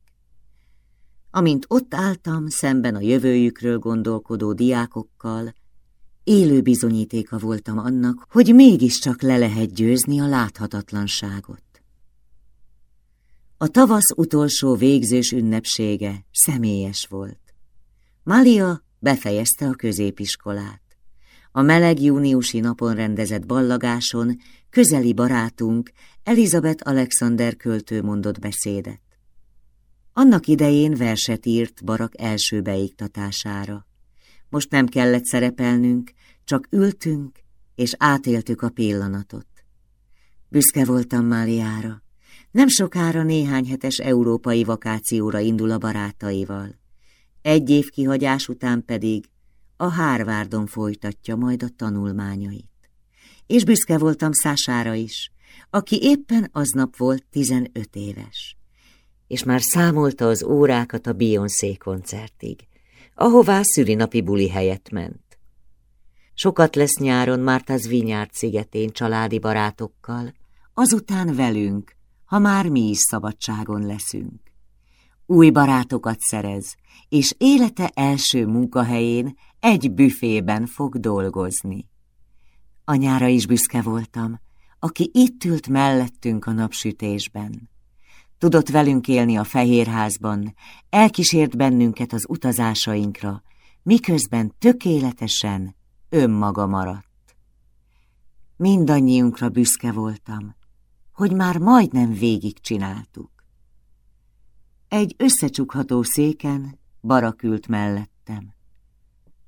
Amint ott álltam szemben a jövőjükről gondolkodó diákokkal, élő bizonyítéka voltam annak, hogy mégiscsak le lehet győzni a láthatatlanságot. A tavasz utolsó végzős ünnepsége személyes volt. Malia befejezte a középiskolát. A meleg júniusi napon rendezett ballagáson közeli barátunk Elizabeth Alexander költő mondott beszédet. Annak idején verset írt Barak első beiktatására. Most nem kellett szerepelnünk, csak ültünk és átéltük a pillanatot. Büszke voltam Máliára. Nem sokára néhány hetes európai vakációra indul a barátaival. Egy év kihagyás után pedig a Harvardon folytatja majd a tanulmányait. És büszke voltam Szására is, aki éppen aznap volt 15 éves. És már számolta az órákat a Beyoncé koncertig, ahová szülinapi buli helyett ment. Sokat lesz nyáron Mártáz Vinyárt szigetén családi barátokkal, azután velünk, ha már mi is szabadságon leszünk. Új barátokat szerez, és élete első munkahelyén egy büfében fog dolgozni. Anyára is büszke voltam, aki itt ült mellettünk a napsütésben. Tudott velünk élni a fehérházban, elkísért bennünket az utazásainkra, miközben tökéletesen önmaga maradt. Mindannyiunkra büszke voltam, hogy már majdnem végig csináltuk. Egy összecsukható széken barakült mellettem.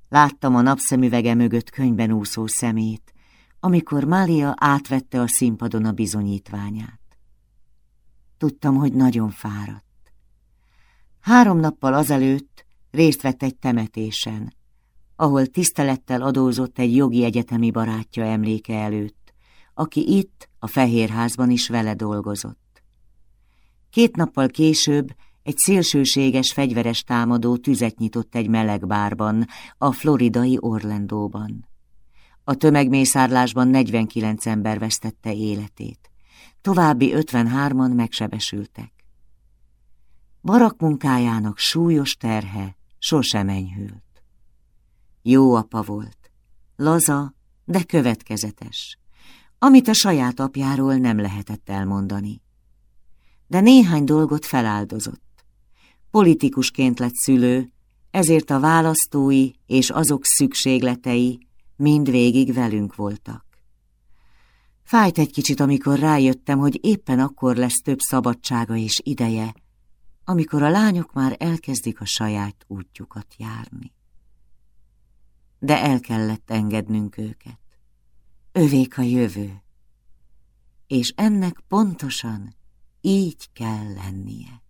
Láttam a napszemüvege mögött könyben úszó szemét, amikor Mália átvette a színpadon a bizonyítványát. Tudtam, hogy nagyon fáradt. Három nappal azelőtt részt vett egy temetésen, ahol tisztelettel adózott egy jogi egyetemi barátja emléke előtt, aki itt, a Fehérházban is vele dolgozott. Két nappal később egy szélsőséges fegyveres támadó tüzet nyitott egy meleg bárban, a floridai Orlandóban. A tömegmészárlásban 49 ember vesztette életét. További 53-an megsebesültek. Barak munkájának súlyos terhe sosem enyhült. Jó apa volt, laza, de következetes, amit a saját apjáról nem lehetett elmondani. De néhány dolgot feláldozott. Politikusként lett szülő, ezért a választói és azok szükségletei mind végig velünk voltak. Fájt egy kicsit, amikor rájöttem, hogy éppen akkor lesz több szabadsága és ideje, amikor a lányok már elkezdik a saját útjukat járni. De el kellett engednünk őket. Övék a jövő. És ennek pontosan így kell lennie.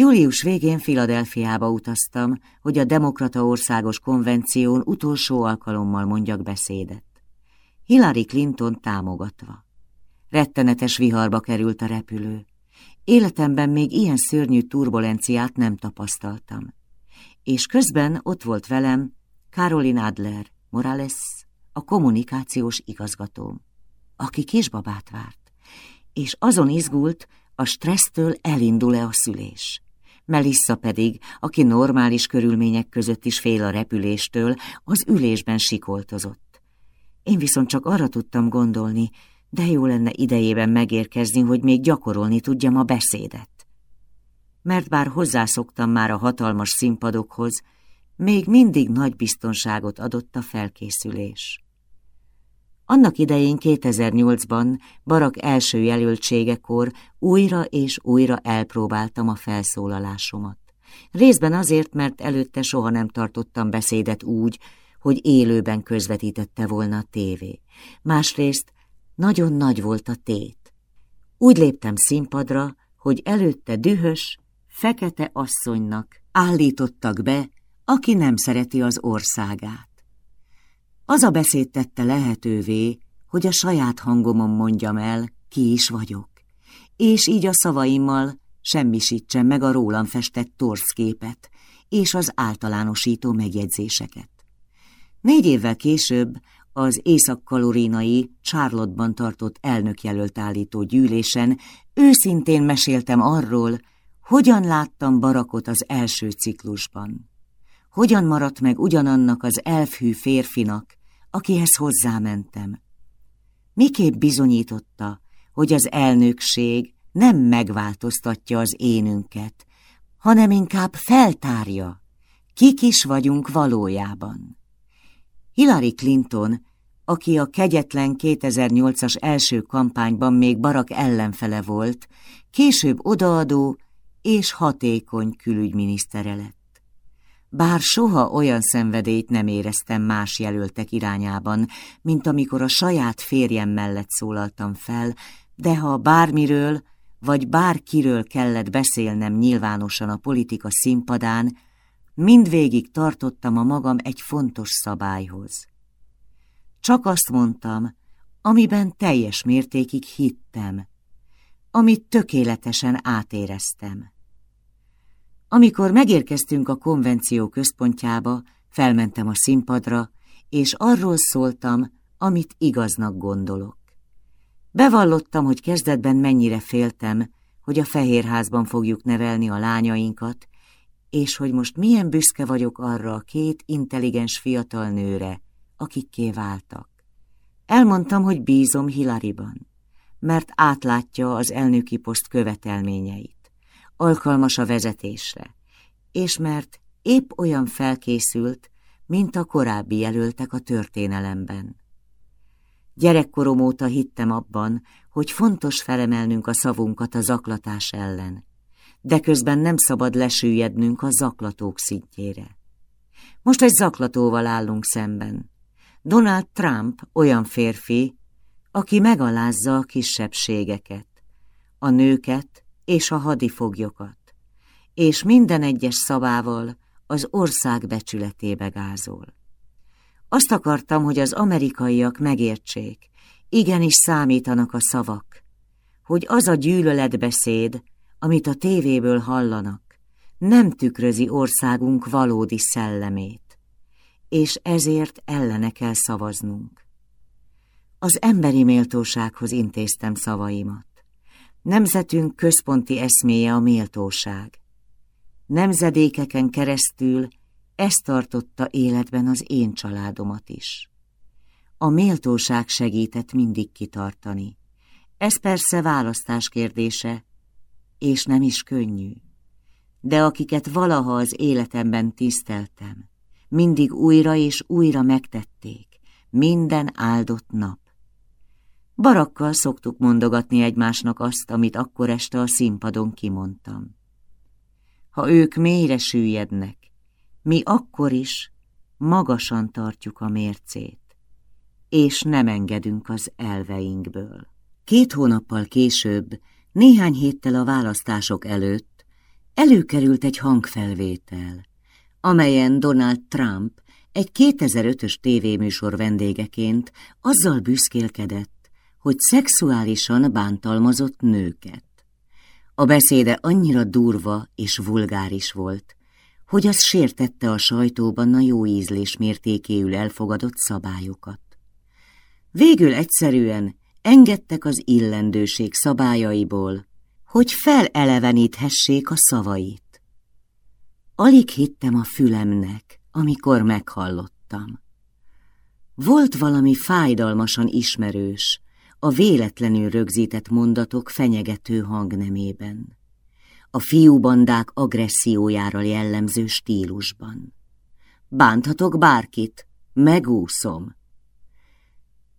Július végén Filadelfiába utaztam, hogy a Demokrata Országos Konvención utolsó alkalommal mondjak beszédet. Hillary Clinton támogatva. Rettenetes viharba került a repülő. Életemben még ilyen szörnyű turbulenciát nem tapasztaltam. És közben ott volt velem Caroline Adler Morales, a kommunikációs igazgatóm, aki kisbabát várt, és azon izgult, a stressztől elindul-e a szülés. Melissa pedig, aki normális körülmények között is fél a repüléstől, az ülésben sikoltozott. Én viszont csak arra tudtam gondolni, de jó lenne idejében megérkezni, hogy még gyakorolni tudjam a beszédet. Mert bár hozzászoktam már a hatalmas színpadokhoz, még mindig nagy biztonságot adott a felkészülés. Annak idején 2008-ban Barak első jelöltségekor újra és újra elpróbáltam a felszólalásomat. Részben azért, mert előtte soha nem tartottam beszédet úgy, hogy élőben közvetítette volna a tévé. Másrészt nagyon nagy volt a tét. Úgy léptem színpadra, hogy előtte dühös, fekete asszonynak állítottak be, aki nem szereti az országát. Az a beszéd tette lehetővé, hogy a saját hangomon mondjam el, ki is vagyok, és így a szavaimmal semmisítsem meg a rólam festett torszképet és az általánosító megjegyzéseket. Négy évvel később az észak-kalorinai Charlotte-ban tartott elnökjelölt állító gyűlésen őszintén meséltem arról, hogyan láttam Barakot az első ciklusban. Hogyan maradt meg ugyanannak az elfhű férfinak, akihez hozzámentem. Miképp bizonyította, hogy az elnökség nem megváltoztatja az énünket, hanem inkább feltárja, kik is vagyunk valójában. Hillary Clinton, aki a kegyetlen 2008-as első kampányban még Barak ellenfele volt, később odaadó és hatékony külügyminisztere lett. Bár soha olyan szenvedélyt nem éreztem más jelöltek irányában, mint amikor a saját férjem mellett szólaltam fel, de ha bármiről vagy bárkiről kellett beszélnem nyilvánosan a politika színpadán, mindvégig tartottam a magam egy fontos szabályhoz. Csak azt mondtam, amiben teljes mértékig hittem, amit tökéletesen átéreztem. Amikor megérkeztünk a konvenció központjába, felmentem a színpadra, és arról szóltam, amit igaznak gondolok. Bevallottam, hogy kezdetben mennyire féltem, hogy a Fehérházban fogjuk nevelni a lányainkat, és hogy most milyen büszke vagyok arra a két intelligens fiatal nőre, akikké váltak. Elmondtam, hogy bízom Hilaryban, mert átlátja az elnöki poszt követelményeit alkalmas a vezetésre, és mert épp olyan felkészült, mint a korábbi jelöltek a történelemben. Gyerekkorom óta hittem abban, hogy fontos felemelnünk a szavunkat a zaklatás ellen, de közben nem szabad lesüllyednünk a zaklatók szintjére. Most egy zaklatóval állunk szemben. Donald Trump olyan férfi, aki megalázza a kisebbségeket, a nőket, és a hadifoglyokat, és minden egyes szavával az ország becsületébe gázol. Azt akartam, hogy az amerikaiak megértsék, igenis számítanak a szavak, hogy az a gyűlöletbeszéd, amit a tévéből hallanak, nem tükrözi országunk valódi szellemét, és ezért ellene kell szavaznunk. Az emberi méltósághoz intéztem szavaimat. Nemzetünk központi eszméje a méltóság. Nemzedékeken keresztül ezt tartotta életben az én családomat is. A méltóság segített mindig kitartani. Ez persze választás kérdése, és nem is könnyű. De akiket valaha az életemben tiszteltem, mindig újra és újra megtették, minden áldott nap. Barakkal szoktuk mondogatni egymásnak azt, amit akkor este a színpadon kimondtam. Ha ők mélyre süllyednek, mi akkor is magasan tartjuk a mércét, és nem engedünk az elveinkből. Két hónappal később, néhány héttel a választások előtt előkerült egy hangfelvétel, amelyen Donald Trump egy 2005-ös tévéműsor vendégeként azzal büszkélkedett, hogy szexuálisan bántalmazott nőket. A beszéde annyira durva és vulgáris volt, hogy az sértette a sajtóban a jó ízlés mértékéül elfogadott szabályokat. Végül egyszerűen engedtek az illendőség szabályaiból, hogy feleleveníthessék a szavait. Alig hittem a fülemnek, amikor meghallottam. Volt valami fájdalmasan ismerős, a véletlenül rögzített mondatok fenyegető hangnemében. A fiúbandák agressziójára jellemző stílusban. Bánthatok bárkit, megúszom.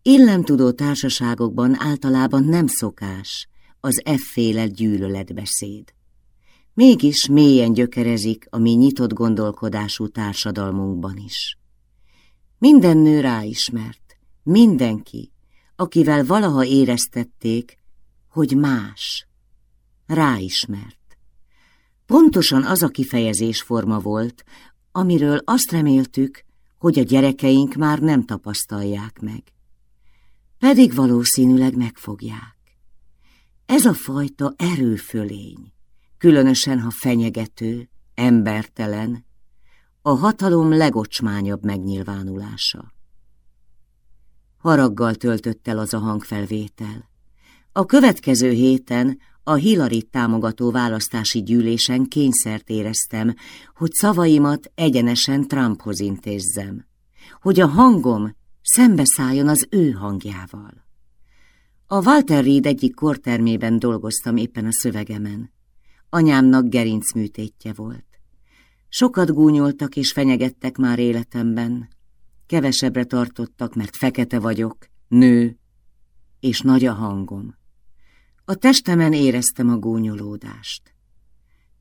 Illemtudó társaságokban általában nem szokás az efféle gyűlöletbeszéd. Mégis mélyen gyökerezik a mi nyitott gondolkodású társadalmunkban is. Minden nő ráismert, mindenki, akivel valaha éreztették, hogy más, ráismert. Pontosan az a kifejezésforma volt, amiről azt reméltük, hogy a gyerekeink már nem tapasztalják meg. Pedig valószínűleg megfogják. Ez a fajta erőfölény, különösen ha fenyegető, embertelen, a hatalom legocsmányabb megnyilvánulása. Haraggal töltött el az a hangfelvétel. A következő héten a Hillary támogató választási gyűlésen kényszert éreztem, hogy szavaimat egyenesen Trumphoz intézzem, hogy a hangom szembeszálljon az ő hangjával. A Walter Reed egyik kortermében dolgoztam éppen a szövegemen. Anyámnak gerincműtétje volt. Sokat gúnyoltak és fenyegettek már életemben. Kevesebbre tartottak, mert fekete vagyok, nő, és nagy a hangom. A testemen éreztem a gúnyolódást.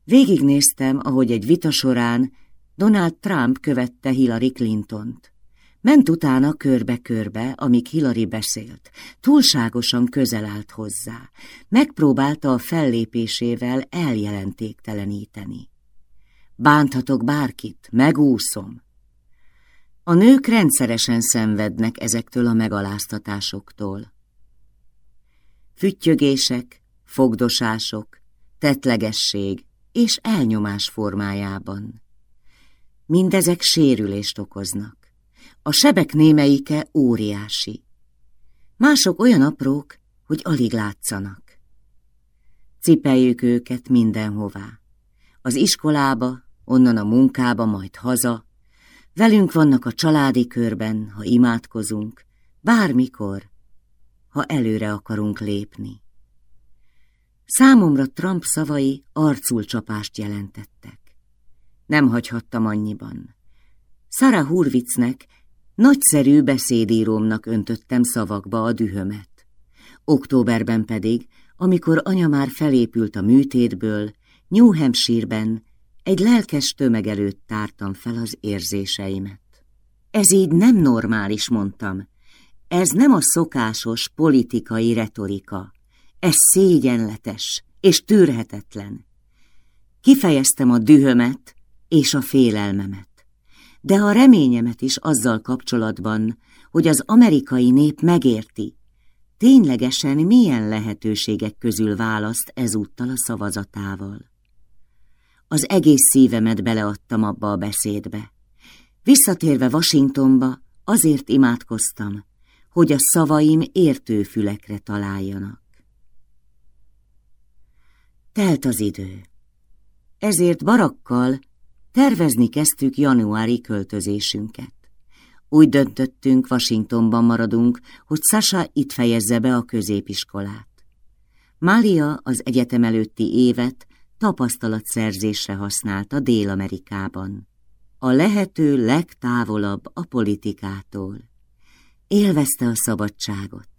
Végignéztem, ahogy egy vita során Donald Trump követte Hillary Clintont. Ment utána körbe-körbe, amíg Hillary beszélt. Túlságosan közel állt hozzá. Megpróbálta a fellépésével eljelentékteleníteni. Bánthatok bárkit, megúszom. A nők rendszeresen szenvednek ezektől a megaláztatásoktól. Füttyögések, fogdosások, tetlegesség és elnyomás formájában. Mindezek sérülést okoznak. A sebek némeike óriási. Mások olyan aprók, hogy alig látszanak. Cipeljük őket mindenhová. Az iskolába, onnan a munkába, majd haza. Velünk vannak a családi körben, ha imádkozunk, bármikor, ha előre akarunk lépni. Számomra Trump szavai arcul csapást jelentettek. Nem hagyhattam annyiban. Sarah Hurwitznek, nagyszerű beszédírómnak öntöttem szavakba a dühömet. Októberben pedig, amikor anya már felépült a műtétből, New Hampshire-ben egy lelkes tömeg előtt tártam fel az érzéseimet. Ez így nem normális, mondtam. Ez nem a szokásos politikai retorika. Ez szégyenletes és tűrhetetlen. Kifejeztem a dühömet és a félelmemet, de a reményemet is azzal kapcsolatban, hogy az amerikai nép megérti, ténylegesen milyen lehetőségek közül választ ezúttal a szavazatával. Az egész szívemet beleadtam abba a beszédbe. Visszatérve Washingtonba, azért imádkoztam, hogy a szavaim értő fülekre találjanak. Telt az idő. Ezért barakkal tervezni kezdtük januári költözésünket. Úgy döntöttünk, Washingtonban maradunk, hogy Sasha itt fejezze be a középiskolát. Mália az egyetem előtti évet tapasztalatszerzésre használta Dél-Amerikában. A lehető legtávolabb a politikától. Élvezte a szabadságot.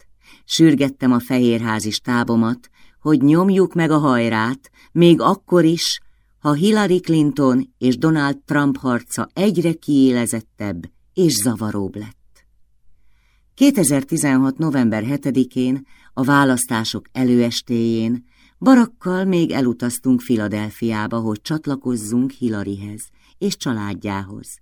Sürgettem a fehérházi stábomat, hogy nyomjuk meg a hajrát, még akkor is, ha Hillary Clinton és Donald Trump harca egyre kiélezettebb és zavaróbb lett. 2016. november 7-én, a választások előestéjén Barakkal még elutaztunk Filadelfiába, hogy csatlakozzunk Hilaryhez és családjához.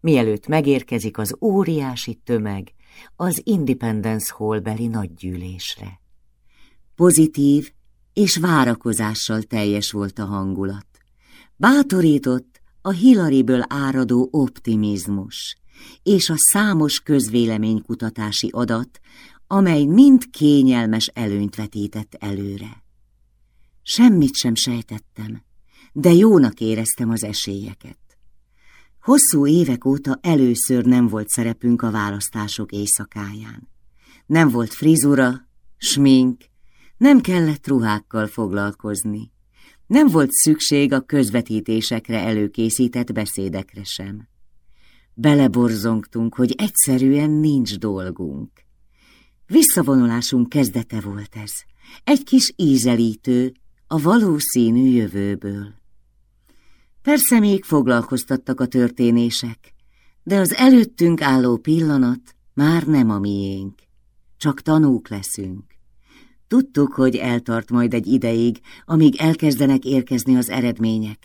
Mielőtt megérkezik az óriási tömeg, az Independence Hall-beli nagygyűlésre. Pozitív és várakozással teljes volt a hangulat. Bátorított a Hillaryből áradó optimizmus és a számos közvéleménykutatási adat, amely mind kényelmes előnyt vetített előre. Semmit sem sejtettem, de jónak éreztem az esélyeket. Hosszú évek óta először nem volt szerepünk a választások éjszakáján. Nem volt frizura, smink, nem kellett ruhákkal foglalkozni. Nem volt szükség a közvetítésekre előkészített beszédekre sem. Beleborzongtunk, hogy egyszerűen nincs dolgunk. Visszavonulásunk kezdete volt ez, egy kis ízelítő a valószínű jövőből. Persze még foglalkoztattak a történések, de az előttünk álló pillanat már nem a miénk, csak tanúk leszünk. Tudtuk, hogy eltart majd egy ideig, amíg elkezdenek érkezni az eredmények,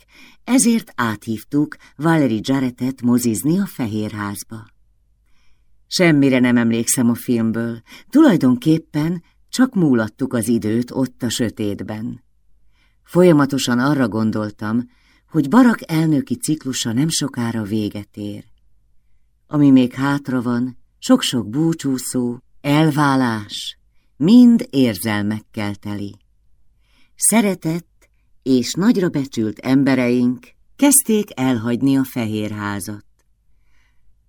ezért áthívtuk Valerie Jarrettet mozizni a Fehérházba. Semmire nem emlékszem a filmből, tulajdonképpen csak múlattuk az időt ott a sötétben. Folyamatosan arra gondoltam, hogy Barak elnöki ciklusa nem sokára véget ér. Ami még hátra van, sok-sok búcsúszó, elválás, mind érzelmekkel teli. Szeretett és nagyra becsült embereink kezdték elhagyni a fehérházat.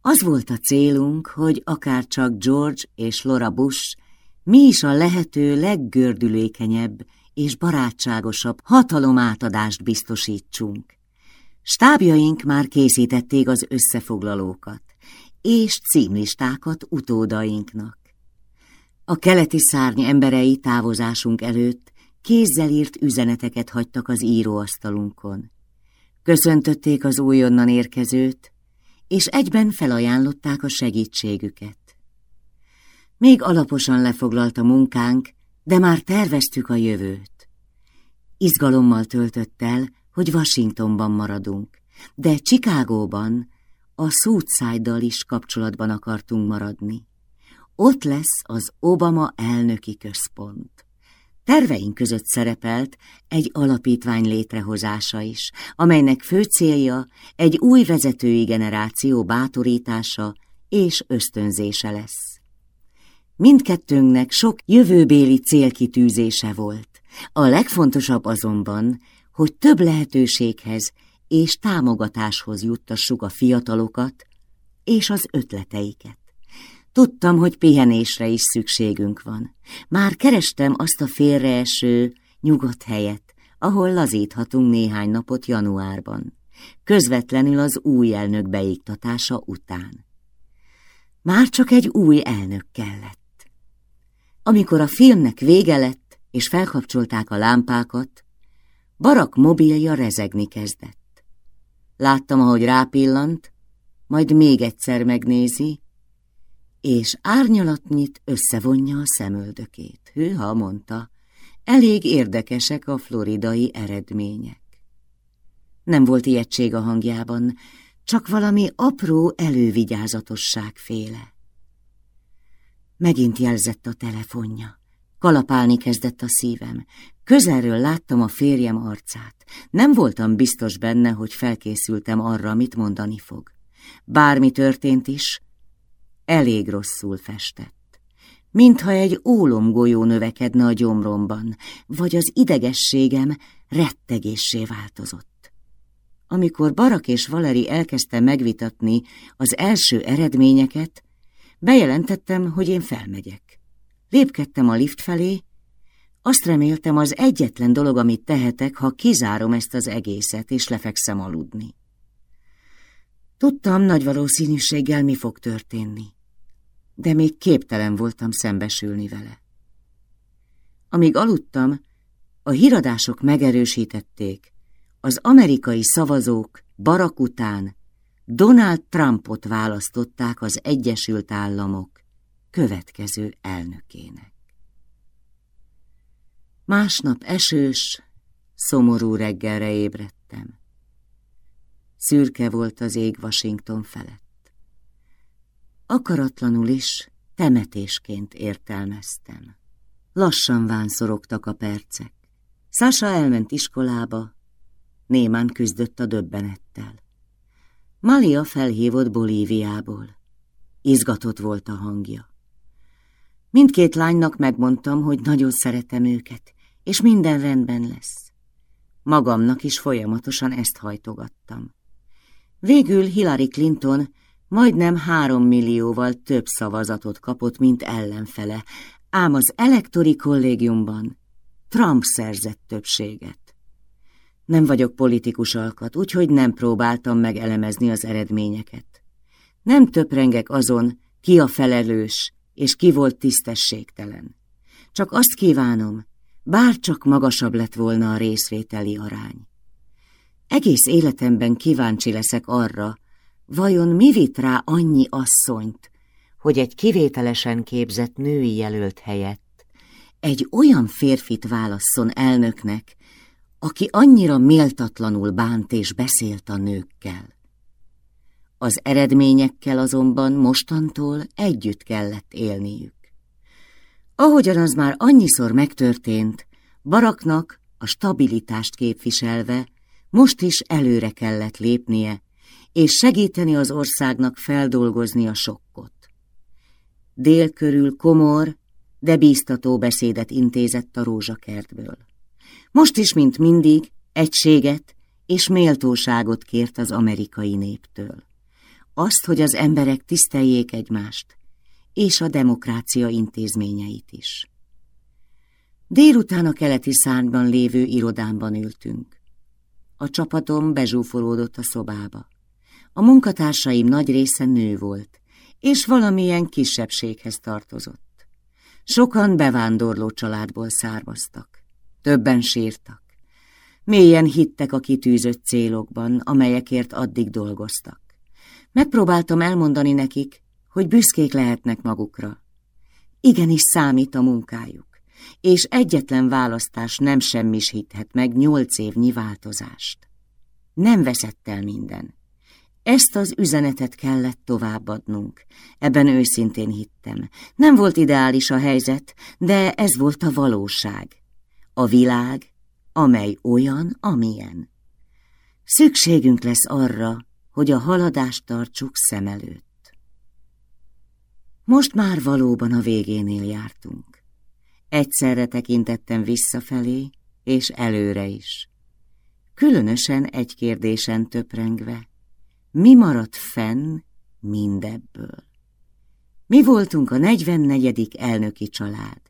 Az volt a célunk, hogy akár csak George és Laura Bush, mi is a lehető leggördülékenyebb és barátságosabb hatalomátadást biztosítsunk. Stábjaink már készítették az összefoglalókat, és címlistákat utódainknak. A keleti szárny emberei távozásunk előtt kézzel írt üzeneteket hagytak az íróasztalunkon. Köszöntötték az újonnan érkezőt, és egyben felajánlották a segítségüket. Még alaposan lefoglalt a munkánk, de már terveztük a jövőt. Izgalommal töltött el, hogy Washingtonban maradunk, de Chicagóban a Southside-dal is kapcsolatban akartunk maradni. Ott lesz az Obama elnöki központ. Terveink között szerepelt egy alapítvány létrehozása is, amelynek fő célja egy új vezetői generáció bátorítása és ösztönzése lesz. Mindkettőnknek sok jövőbéli célkitűzése volt. A legfontosabb azonban, hogy több lehetőséghez és támogatáshoz juttassuk a fiatalokat és az ötleteiket. Tudtam, hogy pihenésre is szükségünk van. Már kerestem azt a félreeső, nyugodt helyet, ahol lazíthatunk néhány napot januárban, közvetlenül az új elnök beiktatása után. Már csak egy új elnök kellett. Amikor a filmnek vége lett, és felkapcsolták a lámpákat, Barak mobilja rezegni kezdett. Láttam, ahogy rápillant, majd még egyszer megnézi, és árnyalatnyit összevonja a szemöldökét. Hűha, mondta, elég érdekesek a floridai eredmények. Nem volt ijegység a hangjában, csak valami apró elővigyázatosság féle. Megint jelzett a telefonja. Kalapálni kezdett a szívem. Közelről láttam a férjem arcát. Nem voltam biztos benne, hogy felkészültem arra, amit mondani fog. Bármi történt is, elég rosszul festett. Mintha egy ólomgolyó növekedne a gyomromban, vagy az idegességem rettegéssé változott. Amikor Barak és Valeri elkezdte megvitatni az első eredményeket, bejelentettem, hogy én felmegyek. Lépkedtem a lift felé, azt reméltem az egyetlen dolog, amit tehetek, ha kizárom ezt az egészet, és lefekszem aludni. Tudtam nagy valószínűséggel, mi fog történni, de még képtelen voltam szembesülni vele. Amíg aludtam, a híradások megerősítették, az amerikai szavazók barak után Donald Trumpot választották az Egyesült Államok következő elnökének. Másnap esős, szomorú reggelre ébredtem. Szürke volt az ég Washington felett. Akaratlanul is temetésként értelmeztem. Lassan vánszorogtak a percek. Sasa elment iskolába, némán küzdött a döbbenettel. Malia felhívott Bolíviából. Izgatott volt a hangja. Mindkét lánynak megmondtam, hogy nagyon szeretem őket, és minden rendben lesz. Magamnak is folyamatosan ezt hajtogattam. Végül Hillary Clinton majdnem három millióval több szavazatot kapott, mint ellenfele, ám az elektori kollégiumban Trump szerzett többséget. Nem vagyok politikus alkat, úgyhogy nem próbáltam meg elemezni az eredményeket. Nem töprengek azon, ki a felelős, és ki volt tisztességtelen. Csak azt kívánom, bár csak magasabb lett volna a részvételi arány. Egész életemben kíváncsi leszek arra, vajon mi vitt rá annyi asszonyt, hogy egy kivételesen képzett női jelölt helyett egy olyan férfit válasszon elnöknek, aki annyira méltatlanul bánt és beszélt a nőkkel. Az eredményekkel azonban mostantól együtt kellett élniük. Ahogyan az már annyiszor megtörtént, Baraknak a stabilitást képviselve most is előre kellett lépnie, és segíteni az országnak feldolgozni a sokkot. Dél körül komor, de bíztató beszédet intézett a rózsakertből. Most is, mint mindig, egységet és méltóságot kért az amerikai néptől. Azt, hogy az emberek tiszteljék egymást, és a demokrácia intézményeit is. Délután a keleti szárnyban lévő irodámban ültünk. A csapatom bezsúfolódott a szobába. A munkatársaim nagy része nő volt, és valamilyen kisebbséghez tartozott. Sokan bevándorló családból származtak. Többen sírtak. Mélyen hittek a kitűzött célokban, amelyekért addig dolgoztak. Megpróbáltam elmondani nekik, hogy büszkék lehetnek magukra. Igenis számít a munkájuk, és egyetlen választás nem semmisíthet meg nyolc évnyi változást. Nem veszett el minden. Ezt az üzenetet kellett továbbadnunk. Ebben őszintén hittem. Nem volt ideális a helyzet, de ez volt a valóság. A világ, amely olyan, amilyen. Szükségünk lesz arra, hogy a haladást tartsuk szem előtt. Most már valóban a végénél jártunk. Egyszerre tekintettem visszafelé, és előre is. Különösen egy kérdésen töprengve. Mi maradt fenn mindebből? Mi voltunk a 44. elnöki család,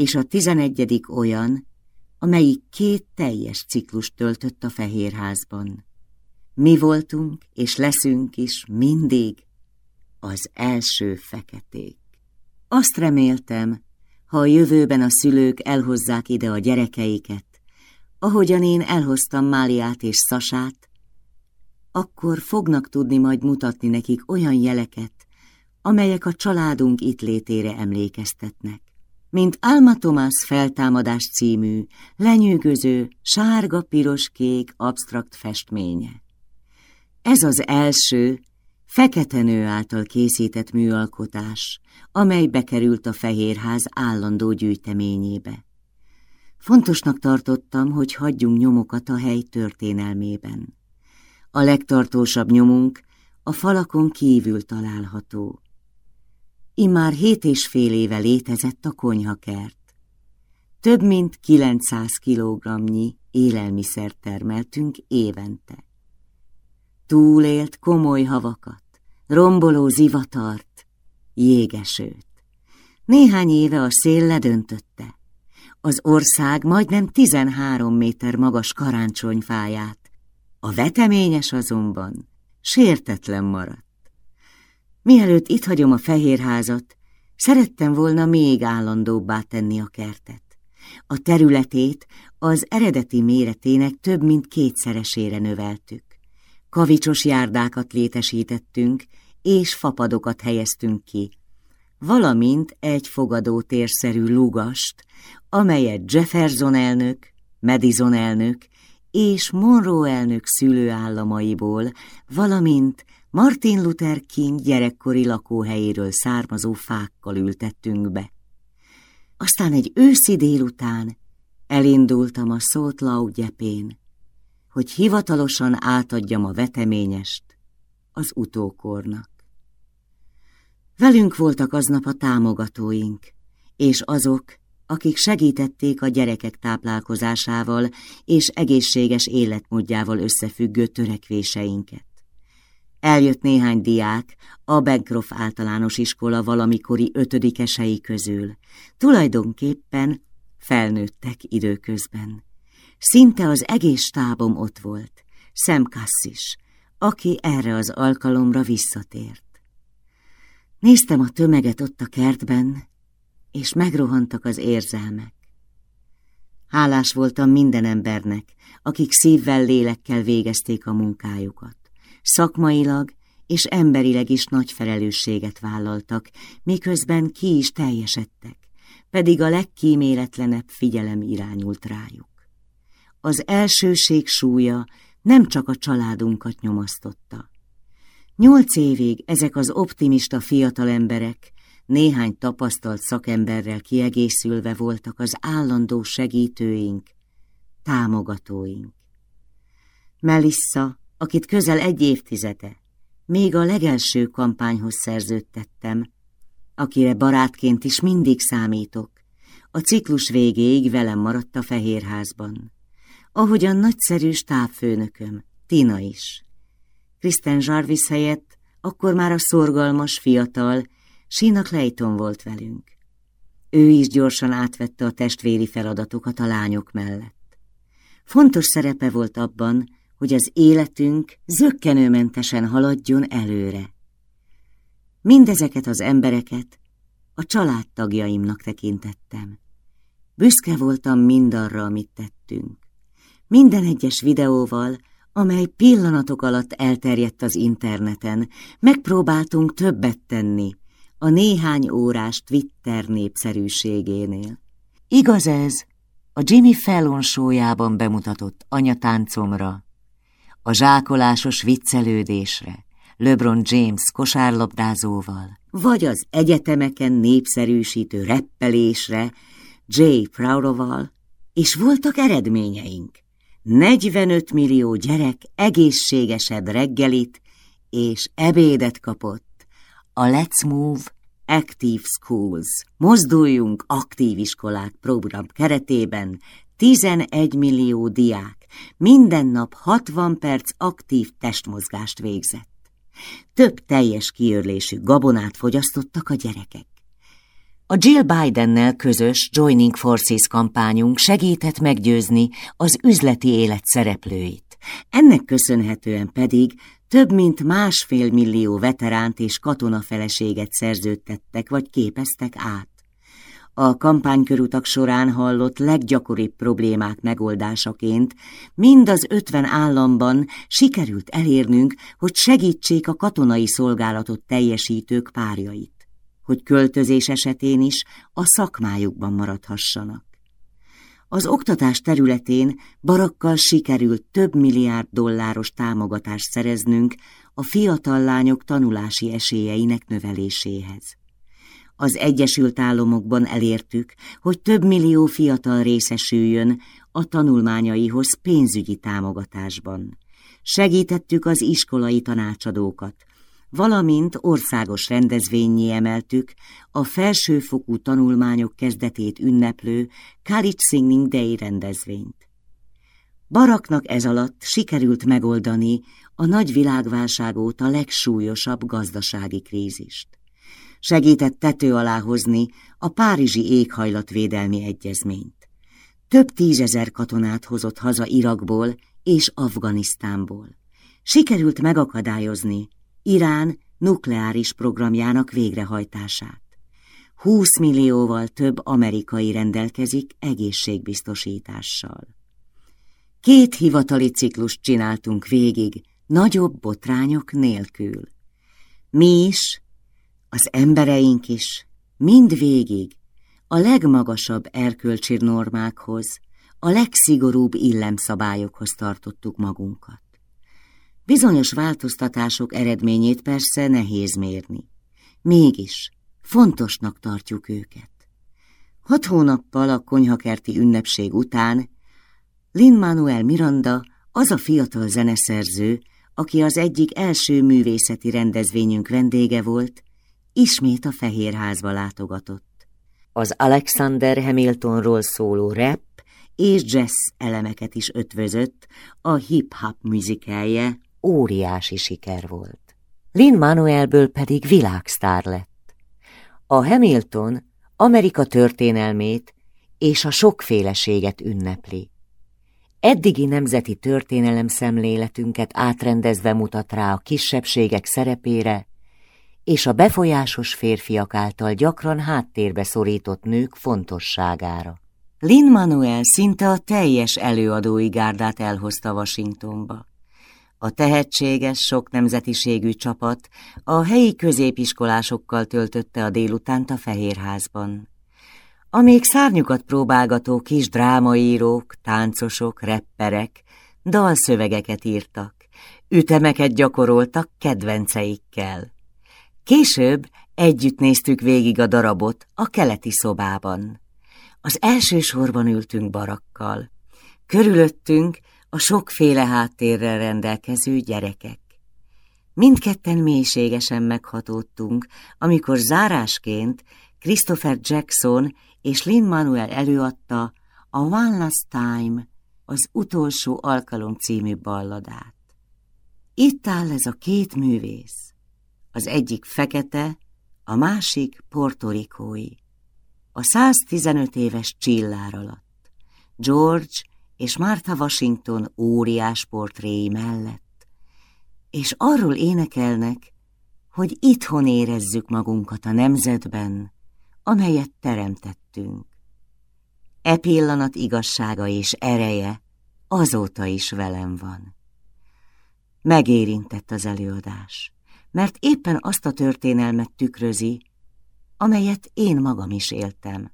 és a 11. olyan, amelyik két teljes ciklus töltött a Fehérházban. Mi voltunk, és leszünk is mindig az első feketék. Azt reméltem, ha a jövőben a szülők elhozzák ide a gyerekeiket, ahogyan én elhoztam Máliát és Szasát, akkor fognak tudni majd mutatni nekik olyan jeleket, amelyek a családunk itt létére emlékeztetnek mint Alma Tomás feltámadás című, lenyűgöző, sárga-piros-kék absztrakt festménye. Ez az első, fekete nő által készített műalkotás, amely bekerült a Fehérház állandó gyűjteményébe. Fontosnak tartottam, hogy hagyjunk nyomokat a hely történelmében. A legtartósabb nyomunk a falakon kívül található. Immár hét és fél éve létezett a konyhakert. Több mint 900 kilogramnyi élelmiszert termeltünk évente. Túlélt komoly havakat, romboló zivatart, jégesőt. Néhány éve a szél ledöntötte. Az ország majdnem 13 méter magas karácsonyfáját. A veteményes azonban sértetlen maradt. Mielőtt itt hagyom a fehérházat, szerettem volna még állandóbbá tenni a kertet. A területét az eredeti méretének több mint kétszeresére növeltük. Kavicsos járdákat létesítettünk, és fapadokat helyeztünk ki, valamint egy fogadótérszerű lugast, amelyet Jefferson elnök, Madison elnök és Monroe elnök szülőállamaiból, valamint Martin Luther King gyerekkori lakóhelyéről származó fákkal ültettünk be. Aztán egy őszi délután elindultam a szótlau gyepén, hogy hivatalosan átadjam a veteményest az utókornak. Velünk voltak aznap a támogatóink, és azok, akik segítették a gyerekek táplálkozásával és egészséges életmódjával összefüggő törekvéseinket. Eljött néhány diák a Bancroft általános iskola valamikori ötödikesei közül. Tulajdonképpen felnőttek időközben. Szinte az egész stábom ott volt, Sam is, aki erre az alkalomra visszatért. Néztem a tömeget ott a kertben, és megrohantak az érzelmek. Hálás voltam minden embernek, akik szívvel, lélekkel végezték a munkájukat. Szakmailag és emberileg is nagy felelősséget vállaltak, miközben ki is teljesedtek, pedig a legkíméletlenebb figyelem irányult rájuk. Az elsőség súlya nem csak a családunkat nyomasztotta. Nyolc évig ezek az optimista fiatal emberek néhány tapasztalt szakemberrel kiegészülve voltak az állandó segítőink, támogatóink. Melissa, akit közel egy évtizede, még a legelső kampányhoz szerződtettem, akire barátként is mindig számítok, a ciklus végéig velem maradt a Fehérházban, ahogyan nagyszerű stábfőnököm, Tina is. Kristen Jarvis helyett akkor már a szorgalmas, fiatal, Sína Clayton volt velünk. Ő is gyorsan átvette a testvéri feladatokat a lányok mellett. Fontos szerepe volt abban, hogy az életünk zöggenőmentesen haladjon előre. Mindezeket az embereket a családtagjaimnak tekintettem. Büszke voltam mindarra, amit tettünk. Minden egyes videóval, amely pillanatok alatt elterjedt az interneten, megpróbáltunk többet tenni, a néhány órás Twitter népszerűségénél. Igaz ez a Jimmy Fallon sójában bemutatott anyatáncomra, a zsákolásos viccelődésre, LeBron James kosárlabdázóval, vagy az egyetemeken népszerűsítő reppelésre, Jay Proudoval, és voltak eredményeink. 45 millió gyerek egészségesebb reggelit és ebédet kapott a Let's Move Active Schools, mozduljunk aktív iskolák program keretében 11 millió diák minden nap 60 perc aktív testmozgást végzett. Több teljes kiörlésű gabonát fogyasztottak a gyerekek. A Jill Bidennel közös Joining Forces kampányunk segített meggyőzni az üzleti élet szereplőit. Ennek köszönhetően pedig több mint másfél millió veteránt és katonafeleséget szerződtettek vagy képeztek át. A kampánykörutak során hallott leggyakoribb problémák megoldásaként mind az ötven államban sikerült elérnünk, hogy segítsék a katonai szolgálatot teljesítők párjait, hogy költözés esetén is a szakmájukban maradhassanak. Az oktatás területén barakkal sikerült több milliárd dolláros támogatást szereznünk a fiatal lányok tanulási esélyeinek növeléséhez. Az Egyesült Államokban elértük, hogy több millió fiatal részesüljön a tanulmányaihoz pénzügyi támogatásban. Segítettük az iskolai tanácsadókat, valamint országos rendezvényé emeltük a felsőfokú tanulmányok kezdetét ünneplő College Singing Day rendezvényt. Baraknak ez alatt sikerült megoldani a nagy világválság óta legsúlyosabb gazdasági krízist. Segített tető alá hozni a Párizsi éghajlatvédelmi egyezményt. Több tízezer katonát hozott haza Irakból és Afganisztánból. Sikerült megakadályozni, Irán nukleáris programjának végrehajtását. 20 millióval több amerikai rendelkezik egészségbiztosítással. Két hivatali ciklust csináltunk végig, nagyobb botrányok nélkül. Mi is, az embereink is, mind végig a legmagasabb erkölcsi normákhoz, a legszigorúbb illemszabályokhoz tartottuk magunkat. Bizonyos változtatások eredményét persze nehéz mérni. Mégis fontosnak tartjuk őket. Hat hónappal a konyhakerti ünnepség után Lin-Manuel Miranda az a fiatal zeneszerző, aki az egyik első művészeti rendezvényünk vendége volt, ismét a Fehérházba látogatott. Az Alexander Hamiltonról szóló rap és jazz elemeket is ötvözött, a hip-hop műzikelje óriási siker volt. Lin Manuelből pedig világsztár lett. A Hamilton Amerika történelmét és a sokféleséget ünnepli. Eddigi nemzeti történelem szemléletünket átrendezve mutat rá a kisebbségek szerepére, és a befolyásos férfiak által gyakran háttérbe szorított nők fontosságára. Lin-Manuel szinte a teljes előadói gárdát elhozta Washingtonba. A tehetséges, sok nemzetiségű csapat a helyi középiskolásokkal töltötte a délutánt a Fehérházban. A még szárnyukat próbálgató kis drámaírók, táncosok, repperek dalszövegeket írtak, ütemeket gyakoroltak kedvenceikkel. Később együtt néztük végig a darabot a keleti szobában. Az első sorban ültünk barakkal. Körülöttünk a sokféle háttérrel rendelkező gyerekek. Mindketten mélységesen meghatódtunk, amikor zárásként Christopher Jackson és Lin-Manuel előadta a One Last Time, az utolsó alkalom című balladát. Itt áll ez a két művész, az egyik fekete, a másik portorikói, a 115 éves csillár alatt, George és Martha Washington óriás portréi mellett, és arról énekelnek, hogy itthon érezzük magunkat a nemzetben, amelyet teremtettünk. E pillanat igazsága és ereje azóta is velem van. Megérintett az előadás, mert éppen azt a történelmet tükrözi, amelyet én magam is éltem.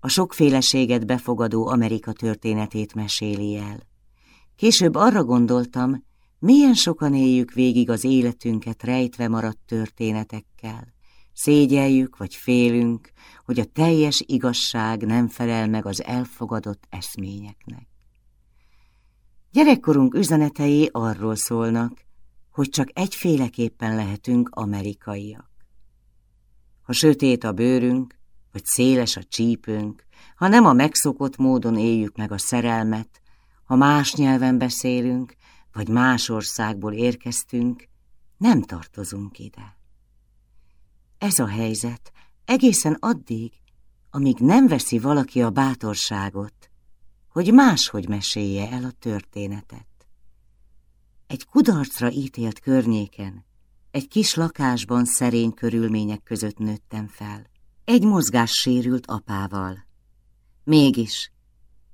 A sokféleséget befogadó Amerika történetét meséli el. Később arra gondoltam, milyen sokan éljük végig az életünket rejtve maradt történetekkel. Szégyeljük vagy félünk, hogy a teljes igazság nem felel meg az elfogadott eszményeknek. Gyerekkorunk üzenetei arról szólnak, hogy csak egyféleképpen lehetünk amerikaiak. Ha sötét a bőrünk, vagy széles a csípőnk, ha nem a megszokott módon éljük meg a szerelmet, ha más nyelven beszélünk, vagy más országból érkeztünk, nem tartozunk ide. Ez a helyzet egészen addig, amíg nem veszi valaki a bátorságot, hogy máshogy mesélje el a történetet. Egy kudarcra ítélt környéken, egy kis lakásban szerény körülmények között nőttem fel, egy mozgássérült apával. Mégis,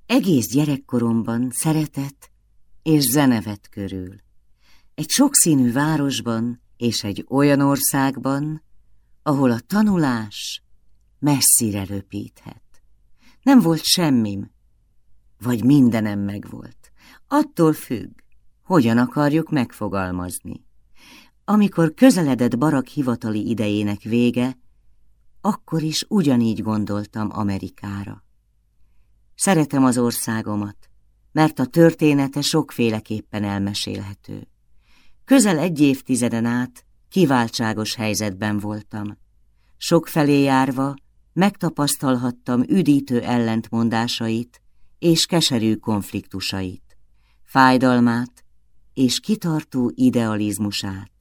egész gyerekkoromban szeretett és zenevet körül. Egy sokszínű városban és egy olyan országban, ahol a tanulás messzire röpíthet. Nem volt semmim, vagy mindenem megvolt. Attól függ, hogyan akarjuk megfogalmazni. Amikor közeledett Barak hivatali idejének vége, akkor is ugyanígy gondoltam Amerikára. Szeretem az országomat, mert a története sokféleképpen elmesélhető. Közel egy évtizeden át Kiváltságos helyzetben voltam. Sokfelé járva megtapasztalhattam üdítő ellentmondásait és keserű konfliktusait, fájdalmát és kitartó idealizmusát,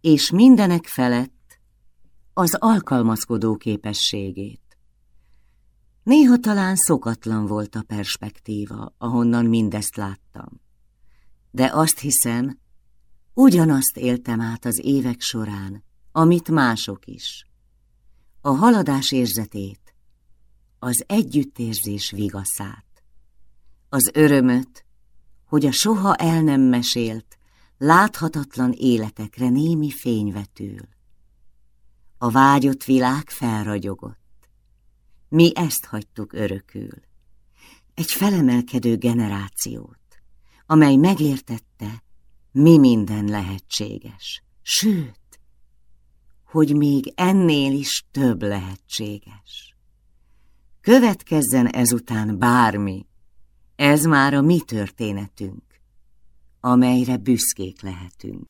és mindenek felett az alkalmazkodó képességét. Néha talán szokatlan volt a perspektíva, ahonnan mindezt láttam. De azt hiszem, Ugyanazt éltem át az évek során, amit mások is. A haladás érzetét, az együttérzés vigaszát, az örömöt, hogy a soha el nem mesélt, láthatatlan életekre némi fényvetül. A vágyott világ felragyogott. Mi ezt hagytuk örökül. egy felemelkedő generációt, amely megértette, mi minden lehetséges, sőt, hogy még ennél is több lehetséges. Következzen ezután bármi, ez már a mi történetünk, amelyre büszkék lehetünk.